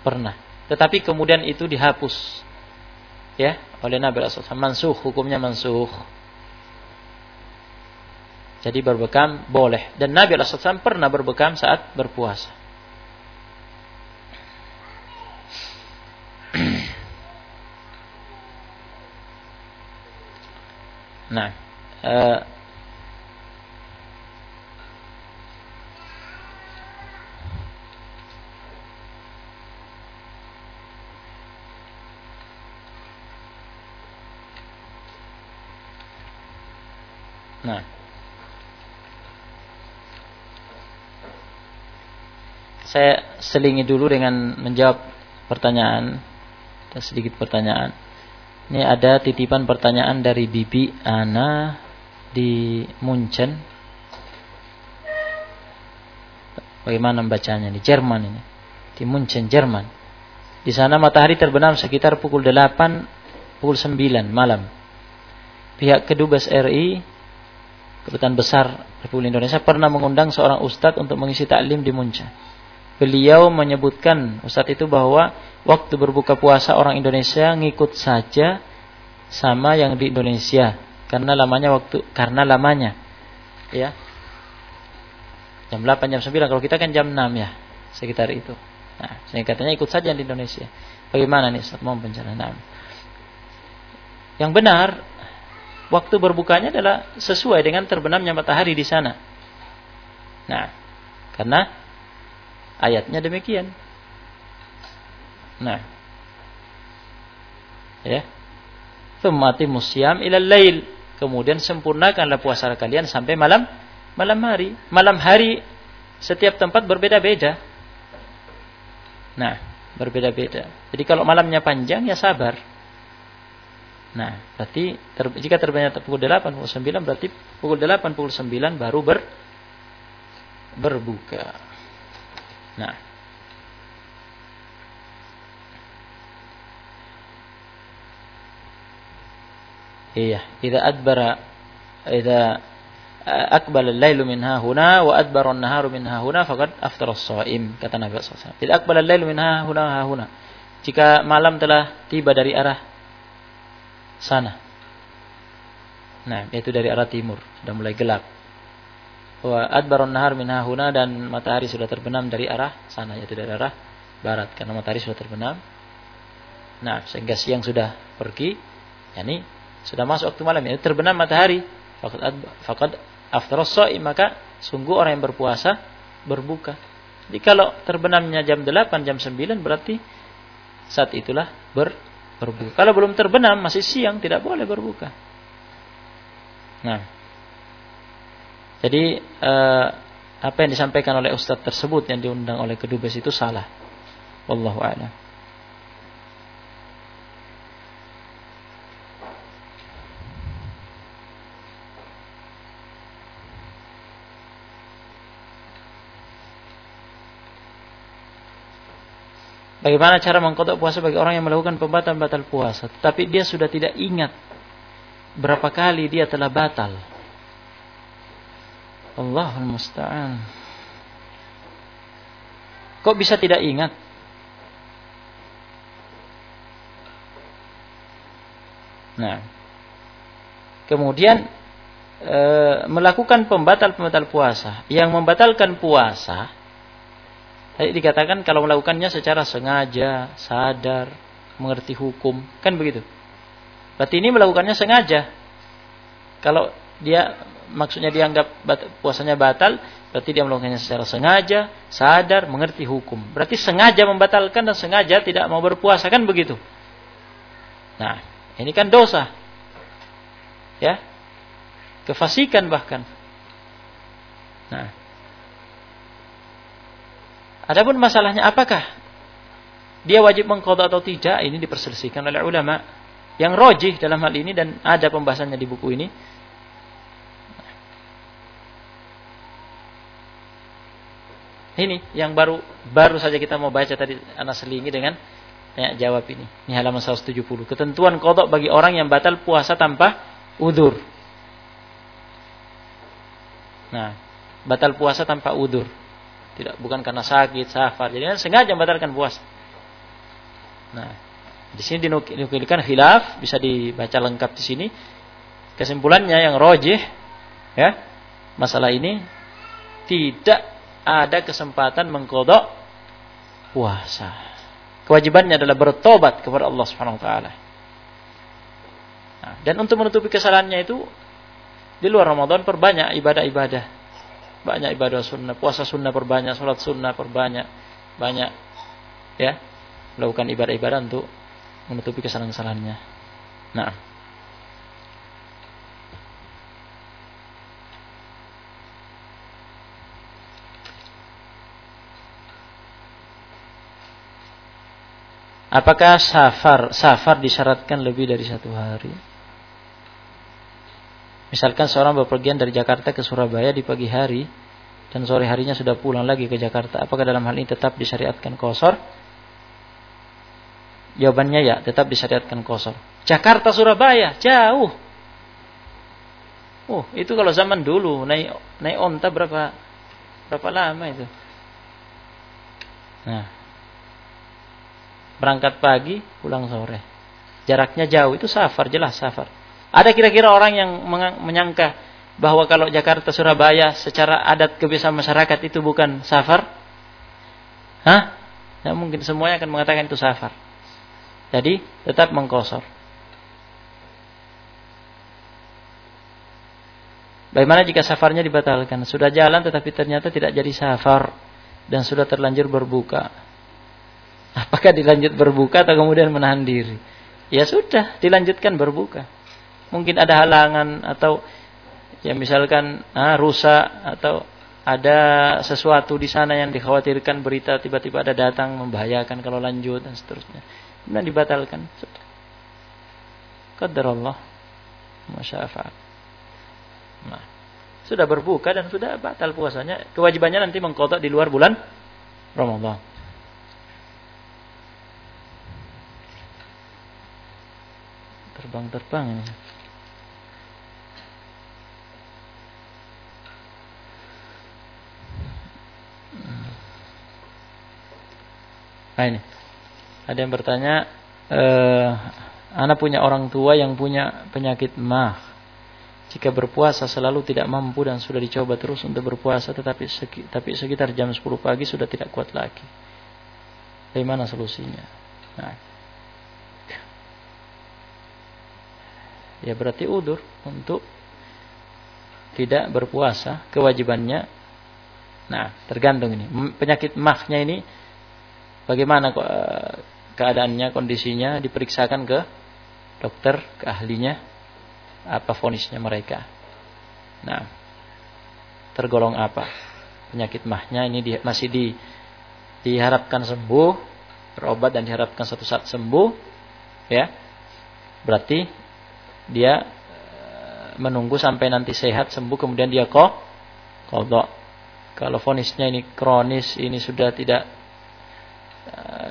Pernah. Tetapi kemudian itu dihapus ya oleh Nabi Rasulullah mansuh hukumnya mansuh jadi berbekam boleh. Dan Nabi Rasulullah pernah berbekam saat berpuasa. Nah uh, Nah. Saya selingi dulu dengan menjawab pertanyaan dan sedikit pertanyaan. Ini ada titipan pertanyaan dari Bibi Ana di Munchen. Bagaimana membacanya di Jerman ini? Di Munchen, Jerman. Di sana matahari terbenam sekitar pukul 8 pukul 9 malam. Pihak kedubes RI Kedutaan Besar Republik Indonesia pernah mengundang seorang ustadz untuk mengisi taklim di Munca. Beliau menyebutkan ustadz itu bahwa waktu berbuka puasa orang Indonesia ngikut saja sama yang di Indonesia. Karena lamanya waktu karena lamanya. Ya. Jam 8 jam 9 kalau kita kan jam 6 ya sekitar itu. Nah saya katanya ikut saja di Indonesia. Bagaimana nih Ustaz mau pencerahan yang benar waktu berbukanya adalah sesuai dengan terbenamnya matahari di sana. Nah, karena ayatnya demikian. Nah. Ya. Tsumati musyam ila lail. Kemudian sempurnakanlah puasa kalian sampai malam malam hari. Malam hari setiap tempat berbeda-beda. Nah, berbeda-beda. Jadi kalau malamnya panjang ya sabar. Nah, berarti ter, jika terbitnya pukul 8, pukul 9 berarti pukul 8, pukul 9 baru ber, berbuka. Nah. Iya, idza adbara idza akbal al-lailu minha huna wa adbara an-naharu minha huna faqad aftara as-shaim kata Nabi sallallahu alaihi wasallam. Idza akbala al-lailu minha huna huna. Jika malam telah tiba dari arah sana. Nah, yaitu dari arah timur, sudah mulai gelap. Wa adbarun nahar min hahuna dan matahari sudah terbenam dari arah sana, yaitu dari arah barat karena matahari sudah terbenam. Nah, sehingga siang sudah pergi, yakni sudah masuk waktu malam, ini terbenam matahari. Faqad faqad after maka sungguh orang yang berpuasa berbuka. Jadi kalau terbenamnya jam 8, jam 9 berarti saat itulah ber berbuka. Kalau belum terbenam masih siang tidak boleh berbuka. Nah, jadi eh, apa yang disampaikan oleh ustadz tersebut yang diundang oleh kedubes itu salah. Wallahu a'lam. Bagaimana cara mengkodok puasa bagi orang yang melakukan pembatal-batal puasa. Tapi dia sudah tidak ingat berapa kali dia telah batal. Allahul Musta'an. Kok bisa tidak ingat? Nah, kemudian e, melakukan pembatal-pembatal puasa. Yang membatalkan puasa Tadi dikatakan kalau melakukannya secara sengaja, sadar, mengerti hukum, kan begitu. Berarti ini melakukannya sengaja. Kalau dia maksudnya dianggap puasanya batal, berarti dia melakukannya secara sengaja, sadar, mengerti hukum. Berarti sengaja membatalkan dan sengaja tidak mau berpuasa, kan begitu. Nah, ini kan dosa. Ya. Kefasikan bahkan. Nah, Adapun masalahnya apakah dia wajib mengkodok atau tidak, ini diperselisihkan oleh ulama. Yang rojih dalam hal ini dan ada pembahasannya di buku ini. Ini yang baru baru saja kita mau baca tadi anak selingi dengan tanya jawab ini. Ini halaman 170. Ketentuan kodok bagi orang yang batal puasa tanpa udur. Nah, batal puasa tanpa udur. Tidak bukan karena sakit, safar. Jadi kan sengaja membatalkan puasa. Nah, di sini dinukilkan khilaf, bisa dibaca lengkap di sini. Kesimpulannya yang rojih, ya, masalah ini tidak ada kesempatan mengkodok puasa. Kewajibannya adalah bertobat kepada Allah Subhanahu Wa Taala. Nah, dan untuk menutupi kesalahannya itu di luar Ramadan perbanyak ibadah-ibadah, banyak ibadah sunnah, puasa sunnah perbanyak, sholat sunnah perbanyak, banyak, ya, melakukan ibadah-ibadah untuk menutupi kesalahan-kesalahannya. Nah. Apakah safar safar disyaratkan lebih dari satu hari? Misalkan seorang berpergian dari Jakarta ke Surabaya di pagi hari dan sore harinya sudah pulang lagi ke Jakarta. Apakah dalam hal ini tetap disyariatkan kosor? Jawabannya ya, tetap disyariatkan kosor. Jakarta Surabaya jauh. Oh, itu kalau zaman dulu naik naik onta berapa berapa lama itu? Nah, berangkat pagi, pulang sore. Jaraknya jauh itu safar jelas safar. Ada kira-kira orang yang menyangka bahwa kalau Jakarta Surabaya secara adat kebiasaan masyarakat itu bukan safar? Hah? Ya, mungkin semuanya akan mengatakan itu safar. Jadi tetap mengkosor. Bagaimana jika safarnya dibatalkan? Sudah jalan tetapi ternyata tidak jadi safar dan sudah terlanjur berbuka. Apakah dilanjut berbuka atau kemudian menahan diri? Ya sudah, dilanjutkan berbuka. Mungkin ada halangan atau ya misalkan ah, rusak atau ada sesuatu di sana yang dikhawatirkan berita tiba-tiba ada datang membahayakan kalau lanjut dan seterusnya. Kemudian dibatalkan. Qadar Allah. Masyafa'al. Nah. Sudah berbuka dan sudah batal puasanya. Kewajibannya nanti mengkotak di luar bulan Ramadan. Terbang-terbang ini. Nah ini. Ada yang bertanya, eh, anak punya orang tua yang punya penyakit mah. Jika berpuasa selalu tidak mampu dan sudah dicoba terus untuk berpuasa, tetapi tapi sekitar jam 10 pagi sudah tidak kuat lagi. Bagaimana solusinya? Nah. Ya berarti udur untuk tidak berpuasa kewajibannya. Nah, tergantung ini. Penyakit mahnya ini bagaimana eh, keadaannya, kondisinya, diperiksakan ke dokter, ke ahlinya, apa fonisnya mereka. Nah, tergolong apa penyakit mahnya ini di, masih di, diharapkan sembuh, berobat dan diharapkan satu saat sembuh, ya. Berarti dia eh, menunggu sampai nanti sehat sembuh kemudian dia kok kodok. Kalau fonisnya ini kronis, ini sudah tidak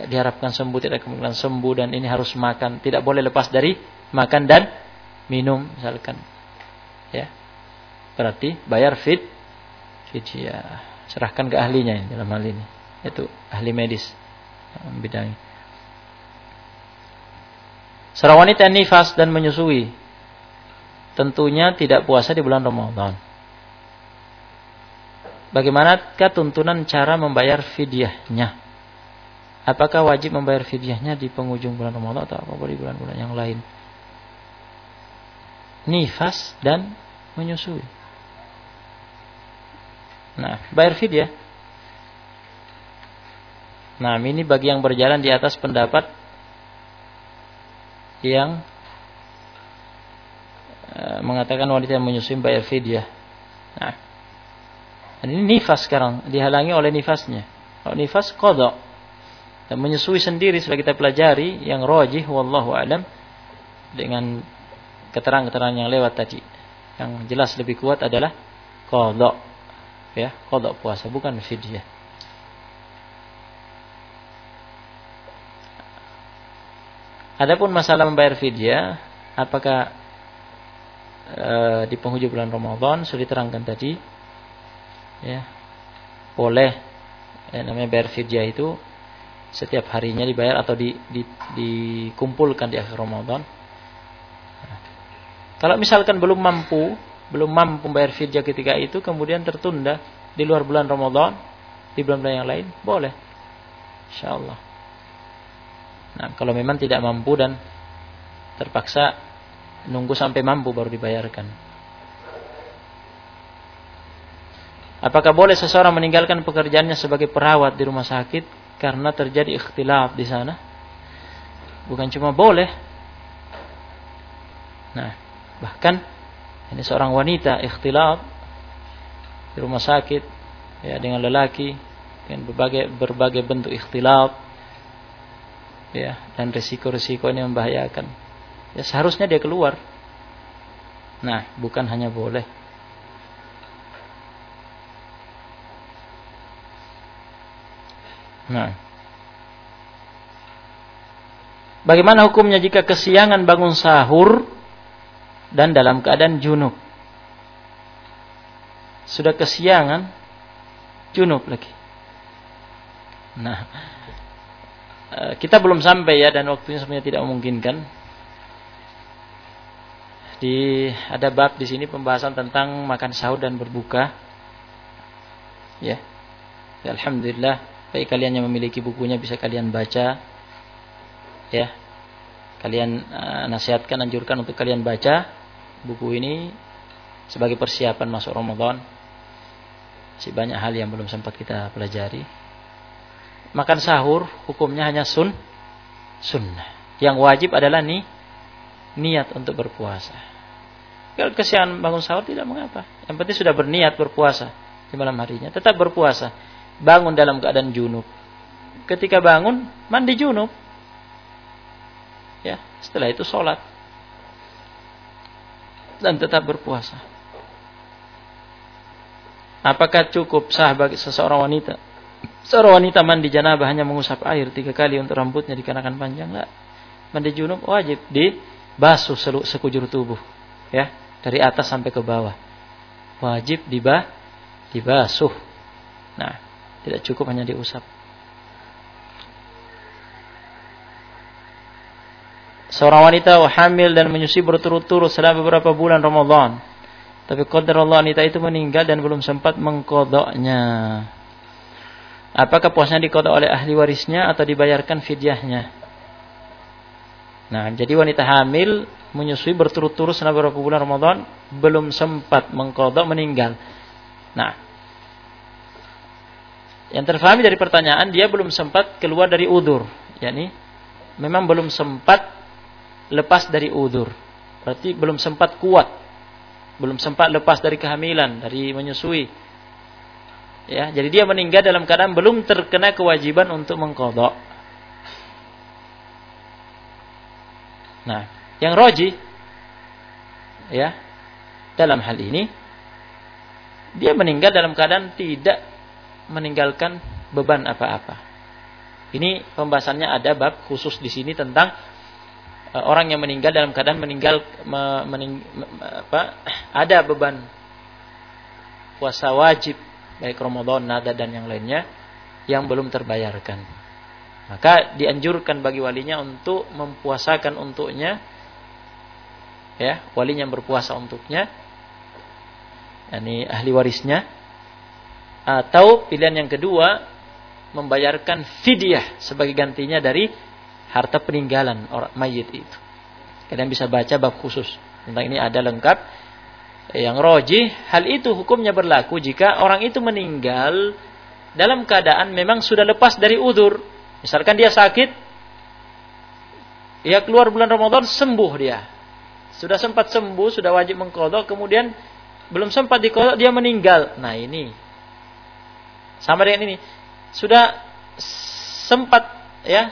diharapkan sembuh tidak kemungkinan sembuh dan ini harus makan. Tidak boleh lepas dari makan dan minum misalkan. Ya. Berarti bayar fit ya. Serahkan ke ahlinya dalam hal ini. Itu ahli medis bidang seorang wanita nifas dan menyusui tentunya tidak puasa di bulan Ramadan. Bagaimanakah tuntunan cara membayar fidyahnya Apakah wajib membayar fidyahnya di penghujung bulan Ramadan atau apa di bulan-bulan yang lain? Nifas dan menyusui. Nah, bayar fidyah. Nah, ini bagi yang berjalan di atas pendapat yang uh, mengatakan wanita yang menyusui bayar fidyah. Nah, ini nifas sekarang dihalangi oleh nifasnya. Kalau nifas kodok dan menyusui sendiri sudah kita pelajari yang rojih wallahu alam dengan keterangan-keterangan yang lewat tadi. Yang jelas lebih kuat adalah kodok. Ya, kodok puasa bukan fidyah. Adapun masalah membayar fidyah, apakah e, di penghujung bulan Ramadan sudah diterangkan tadi, ya boleh ya, namanya bayar fidyah itu setiap harinya dibayar atau di, di, dikumpulkan di akhir Ramadan. Kalau misalkan belum mampu, belum mampu membayar fidyah ketika itu, kemudian tertunda di luar bulan Ramadan, di bulan-bulan yang lain, boleh. Insya Allah. Nah, kalau memang tidak mampu dan terpaksa nunggu sampai mampu baru dibayarkan. Apakah boleh seseorang meninggalkan pekerjaannya sebagai perawat di rumah sakit karena terjadi ikhtilaf di sana? Bukan cuma boleh. Nah, Bahkan ini seorang wanita ikhtilaf di rumah sakit ya dengan lelaki dengan berbagai berbagai bentuk ikhtilaf ya dan risiko-risiko ini membahayakan. Ya seharusnya dia keluar. Nah, bukan hanya boleh. Nah. Bagaimana hukumnya jika kesiangan bangun sahur dan dalam keadaan junub. Sudah kesiangan, junub lagi. Nah, eh, kita belum sampai ya dan waktunya sebenarnya tidak memungkinkan. Di ada bab di sini pembahasan tentang makan sahur dan berbuka. Ya. ya Alhamdulillah, bagi kalian yang memiliki bukunya bisa kalian baca. Ya. Kalian uh, nasihatkan anjurkan untuk kalian baca buku ini sebagai persiapan masuk Ramadan. Masih banyak hal yang belum sempat kita pelajari. Makan sahur hukumnya hanya sun sunnah. Yang wajib adalah nih niat untuk berpuasa. Kalau kesian bangun sahur tidak mengapa. Yang penting sudah berniat berpuasa di malam harinya. Tetap berpuasa. Bangun dalam keadaan junub. Ketika bangun, mandi junub. Ya, setelah itu sholat dan tetap berpuasa. Apakah cukup sah bagi seseorang wanita? Seorang wanita mandi janabah hanya mengusap air tiga kali untuk rambutnya dikarenakan panjang. Enggak. Mandi junub wajib dibasuh sekujur tubuh. Ya, dari atas sampai ke bawah. Wajib dibah, dibasuh. Nah, tidak cukup hanya diusap. seorang wanita hamil dan menyusui berturut-turut selama beberapa bulan Ramadan. Tapi qadar Allah wanita itu meninggal dan belum sempat mengkodoknya. Apakah puasanya dikodok oleh ahli warisnya atau dibayarkan fidyahnya? Nah, jadi wanita hamil menyusui berturut-turut selama beberapa bulan Ramadan belum sempat mengkodok meninggal. Nah, yang terfahami dari pertanyaan dia belum sempat keluar dari udur, yakni memang belum sempat lepas dari udur. Berarti belum sempat kuat. Belum sempat lepas dari kehamilan, dari menyusui. Ya, jadi dia meninggal dalam keadaan belum terkena kewajiban untuk mengkodok. Nah, yang roji, ya, dalam hal ini, dia meninggal dalam keadaan tidak meninggalkan beban apa-apa. Ini pembahasannya ada bab khusus di sini tentang Eh, orang yang meninggal dalam keadaan meninggal mening, apa, ada beban puasa wajib baik Ramadan, nada dan yang lainnya yang belum terbayarkan. Maka dianjurkan bagi walinya untuk mempuasakan untuknya ya, walinya berpuasa untuknya ini ahli warisnya atau pilihan yang kedua membayarkan fidyah sebagai gantinya dari harta peninggalan orang mayit itu. Kalian bisa baca bab khusus tentang ini ada lengkap. Yang roji, hal itu hukumnya berlaku jika orang itu meninggal dalam keadaan memang sudah lepas dari udur. Misalkan dia sakit, ya keluar bulan Ramadan sembuh dia. Sudah sempat sembuh, sudah wajib mengkodok, kemudian belum sempat dikodok, dia meninggal. Nah ini, sama dengan ini. Sudah sempat ya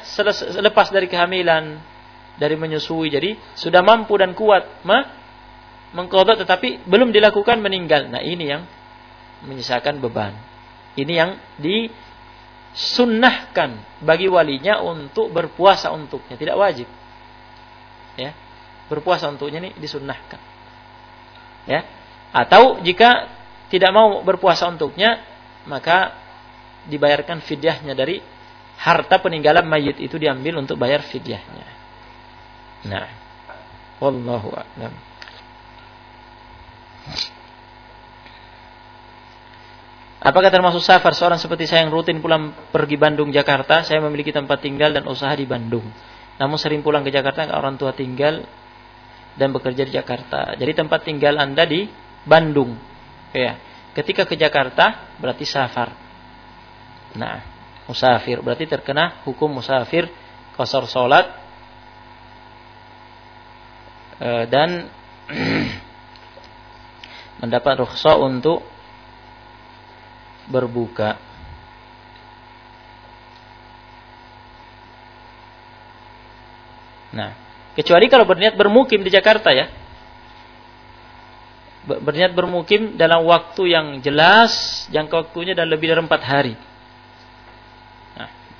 lepas dari kehamilan dari menyusui. Jadi sudah mampu dan kuat ma mengkodok tetapi belum dilakukan meninggal. Nah ini yang menyisakan beban. Ini yang disunnahkan bagi walinya untuk berpuasa untuknya. Tidak wajib. Ya, berpuasa untuknya ini disunnahkan. Ya, atau jika tidak mau berpuasa untuknya, maka dibayarkan fidyahnya dari harta peninggalan mayit itu diambil untuk bayar fidyahnya. Nah, wallahu a'lam. Apakah termasuk safar seorang seperti saya yang rutin pulang pergi Bandung Jakarta? Saya memiliki tempat tinggal dan usaha di Bandung. Namun sering pulang ke Jakarta karena orang tua tinggal dan bekerja di Jakarta. Jadi tempat tinggal Anda di Bandung. Ya. Ketika ke Jakarta berarti safar. Nah, musafir berarti terkena hukum musafir kosor solat Eh, dan (clears throat) mendapat rukhsah untuk berbuka. Nah, kecuali kalau berniat bermukim di Jakarta ya. Berniat bermukim dalam waktu yang jelas, jangka waktunya dan lebih dari empat hari.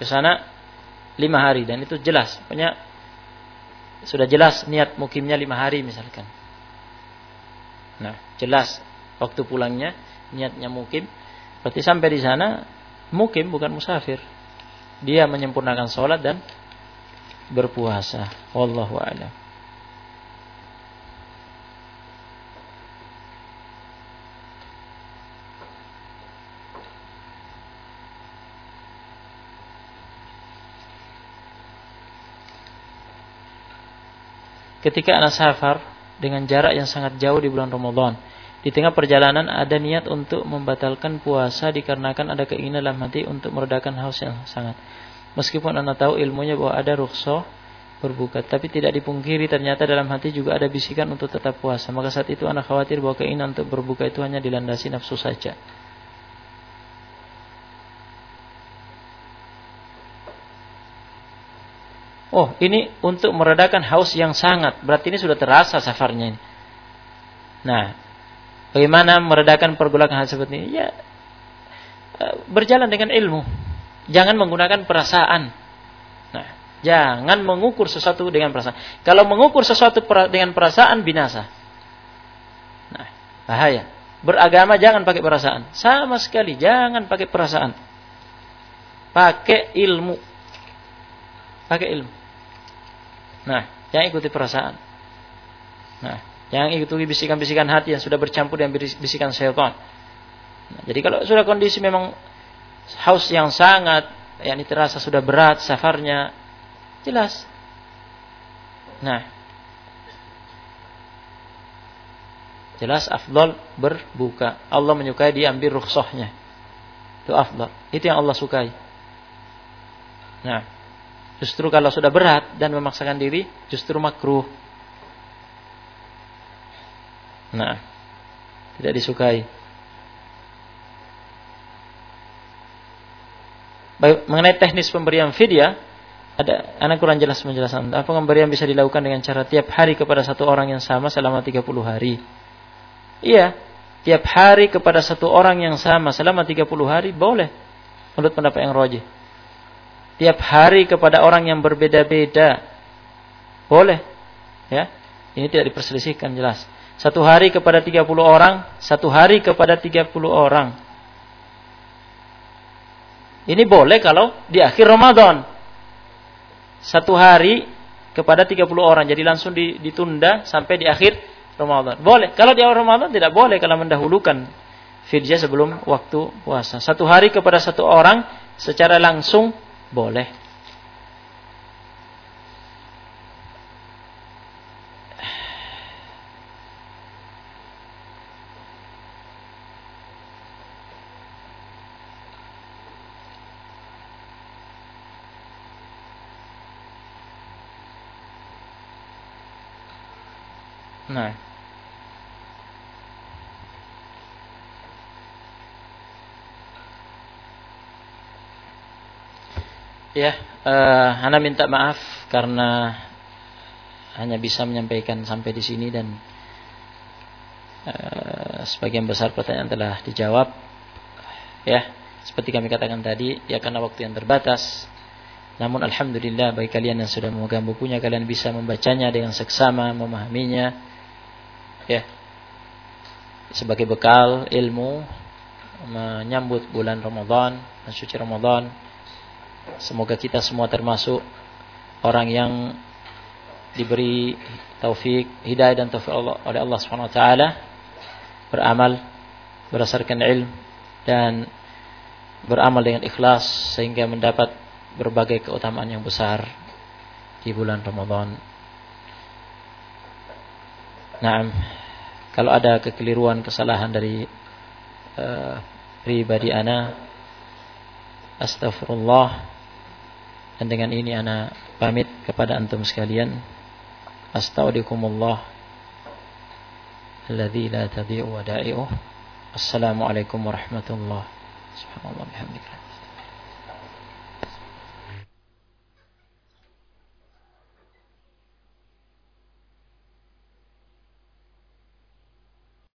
Ke sana lima hari dan itu jelas. Pokoknya sudah jelas niat mukimnya lima hari misalkan. Nah, jelas waktu pulangnya niatnya mukim. Berarti sampai di sana mukim bukan musafir. Dia menyempurnakan sholat dan berpuasa. Wallahu a'lam. Ketika anak safar dengan jarak yang sangat jauh di bulan Ramadan. Di tengah perjalanan ada niat untuk membatalkan puasa dikarenakan ada keinginan dalam hati untuk meredakan haus yang sangat. Meskipun anak tahu ilmunya bahwa ada rukhsah berbuka, tapi tidak dipungkiri ternyata dalam hati juga ada bisikan untuk tetap puasa. Maka saat itu anak khawatir bahwa keinginan untuk berbuka itu hanya dilandasi nafsu saja. Oh, ini untuk meredakan haus yang sangat. Berarti ini sudah terasa safarnya ini. Nah, bagaimana meredakan pergolakan hal seperti ini? Ya, e, berjalan dengan ilmu. Jangan menggunakan perasaan. Nah, jangan mengukur sesuatu dengan perasaan. Kalau mengukur sesuatu dengan perasaan binasa. Nah, bahaya. Beragama jangan pakai perasaan. Sama sekali jangan pakai perasaan. Pakai ilmu. Pakai ilmu. Nah, jangan ikuti perasaan. Nah, jangan ikuti bisikan-bisikan hati yang sudah bercampur dengan bisikan syaitan. Nah, jadi kalau sudah kondisi memang haus yang sangat, yakni terasa sudah berat safarnya, jelas. Nah, jelas afdal berbuka. Allah menyukai diambil rukhsahnya. Itu afdal. Itu yang Allah sukai. Nah, Justru kalau sudah berat dan memaksakan diri, justru makruh. Nah, tidak disukai. Baik, mengenai teknis pemberian fidyah, ada anak kurang jelas menjelaskan. Apa pemberian bisa dilakukan dengan cara tiap hari kepada satu orang yang sama selama 30 hari? Iya, tiap hari kepada satu orang yang sama selama 30 hari boleh. Menurut pendapat yang rojih tiap hari kepada orang yang berbeda-beda. Boleh. Ya. Ini tidak diperselisihkan jelas. Satu hari kepada 30 orang, satu hari kepada 30 orang. Ini boleh kalau di akhir Ramadan. Satu hari kepada 30 orang. Jadi langsung ditunda sampai di akhir Ramadan. Boleh. Kalau di awal Ramadan tidak boleh kalau mendahulukan fidyah sebelum waktu puasa. Satu hari kepada satu orang secara langsung boleh. Nah, Ya, uh, Ana minta maaf karena hanya bisa menyampaikan sampai di sini dan uh, sebagian besar pertanyaan telah dijawab. Ya, seperti kami katakan tadi, ya karena waktu yang terbatas. Namun alhamdulillah bagi kalian yang sudah memegang bukunya kalian bisa membacanya dengan seksama, memahaminya. Ya. Sebagai bekal ilmu menyambut bulan Ramadan, dan suci Ramadan. Semoga kita semua termasuk orang yang diberi taufik, hidayah dan taufik Allah, oleh Allah Subhanahu wa taala beramal berdasarkan ilmu dan beramal dengan ikhlas sehingga mendapat berbagai keutamaan yang besar di bulan Ramadan. Nah, kalau ada kekeliruan, kesalahan dari uh, pribadi ana, astagfirullah. Dan dengan ini ana pamit kepada antum sekalian. Astaudikumullah alladzi la tadhi'u wada'i'uh. Assalamualaikum warahmatullahi Subhanallah bihamdika.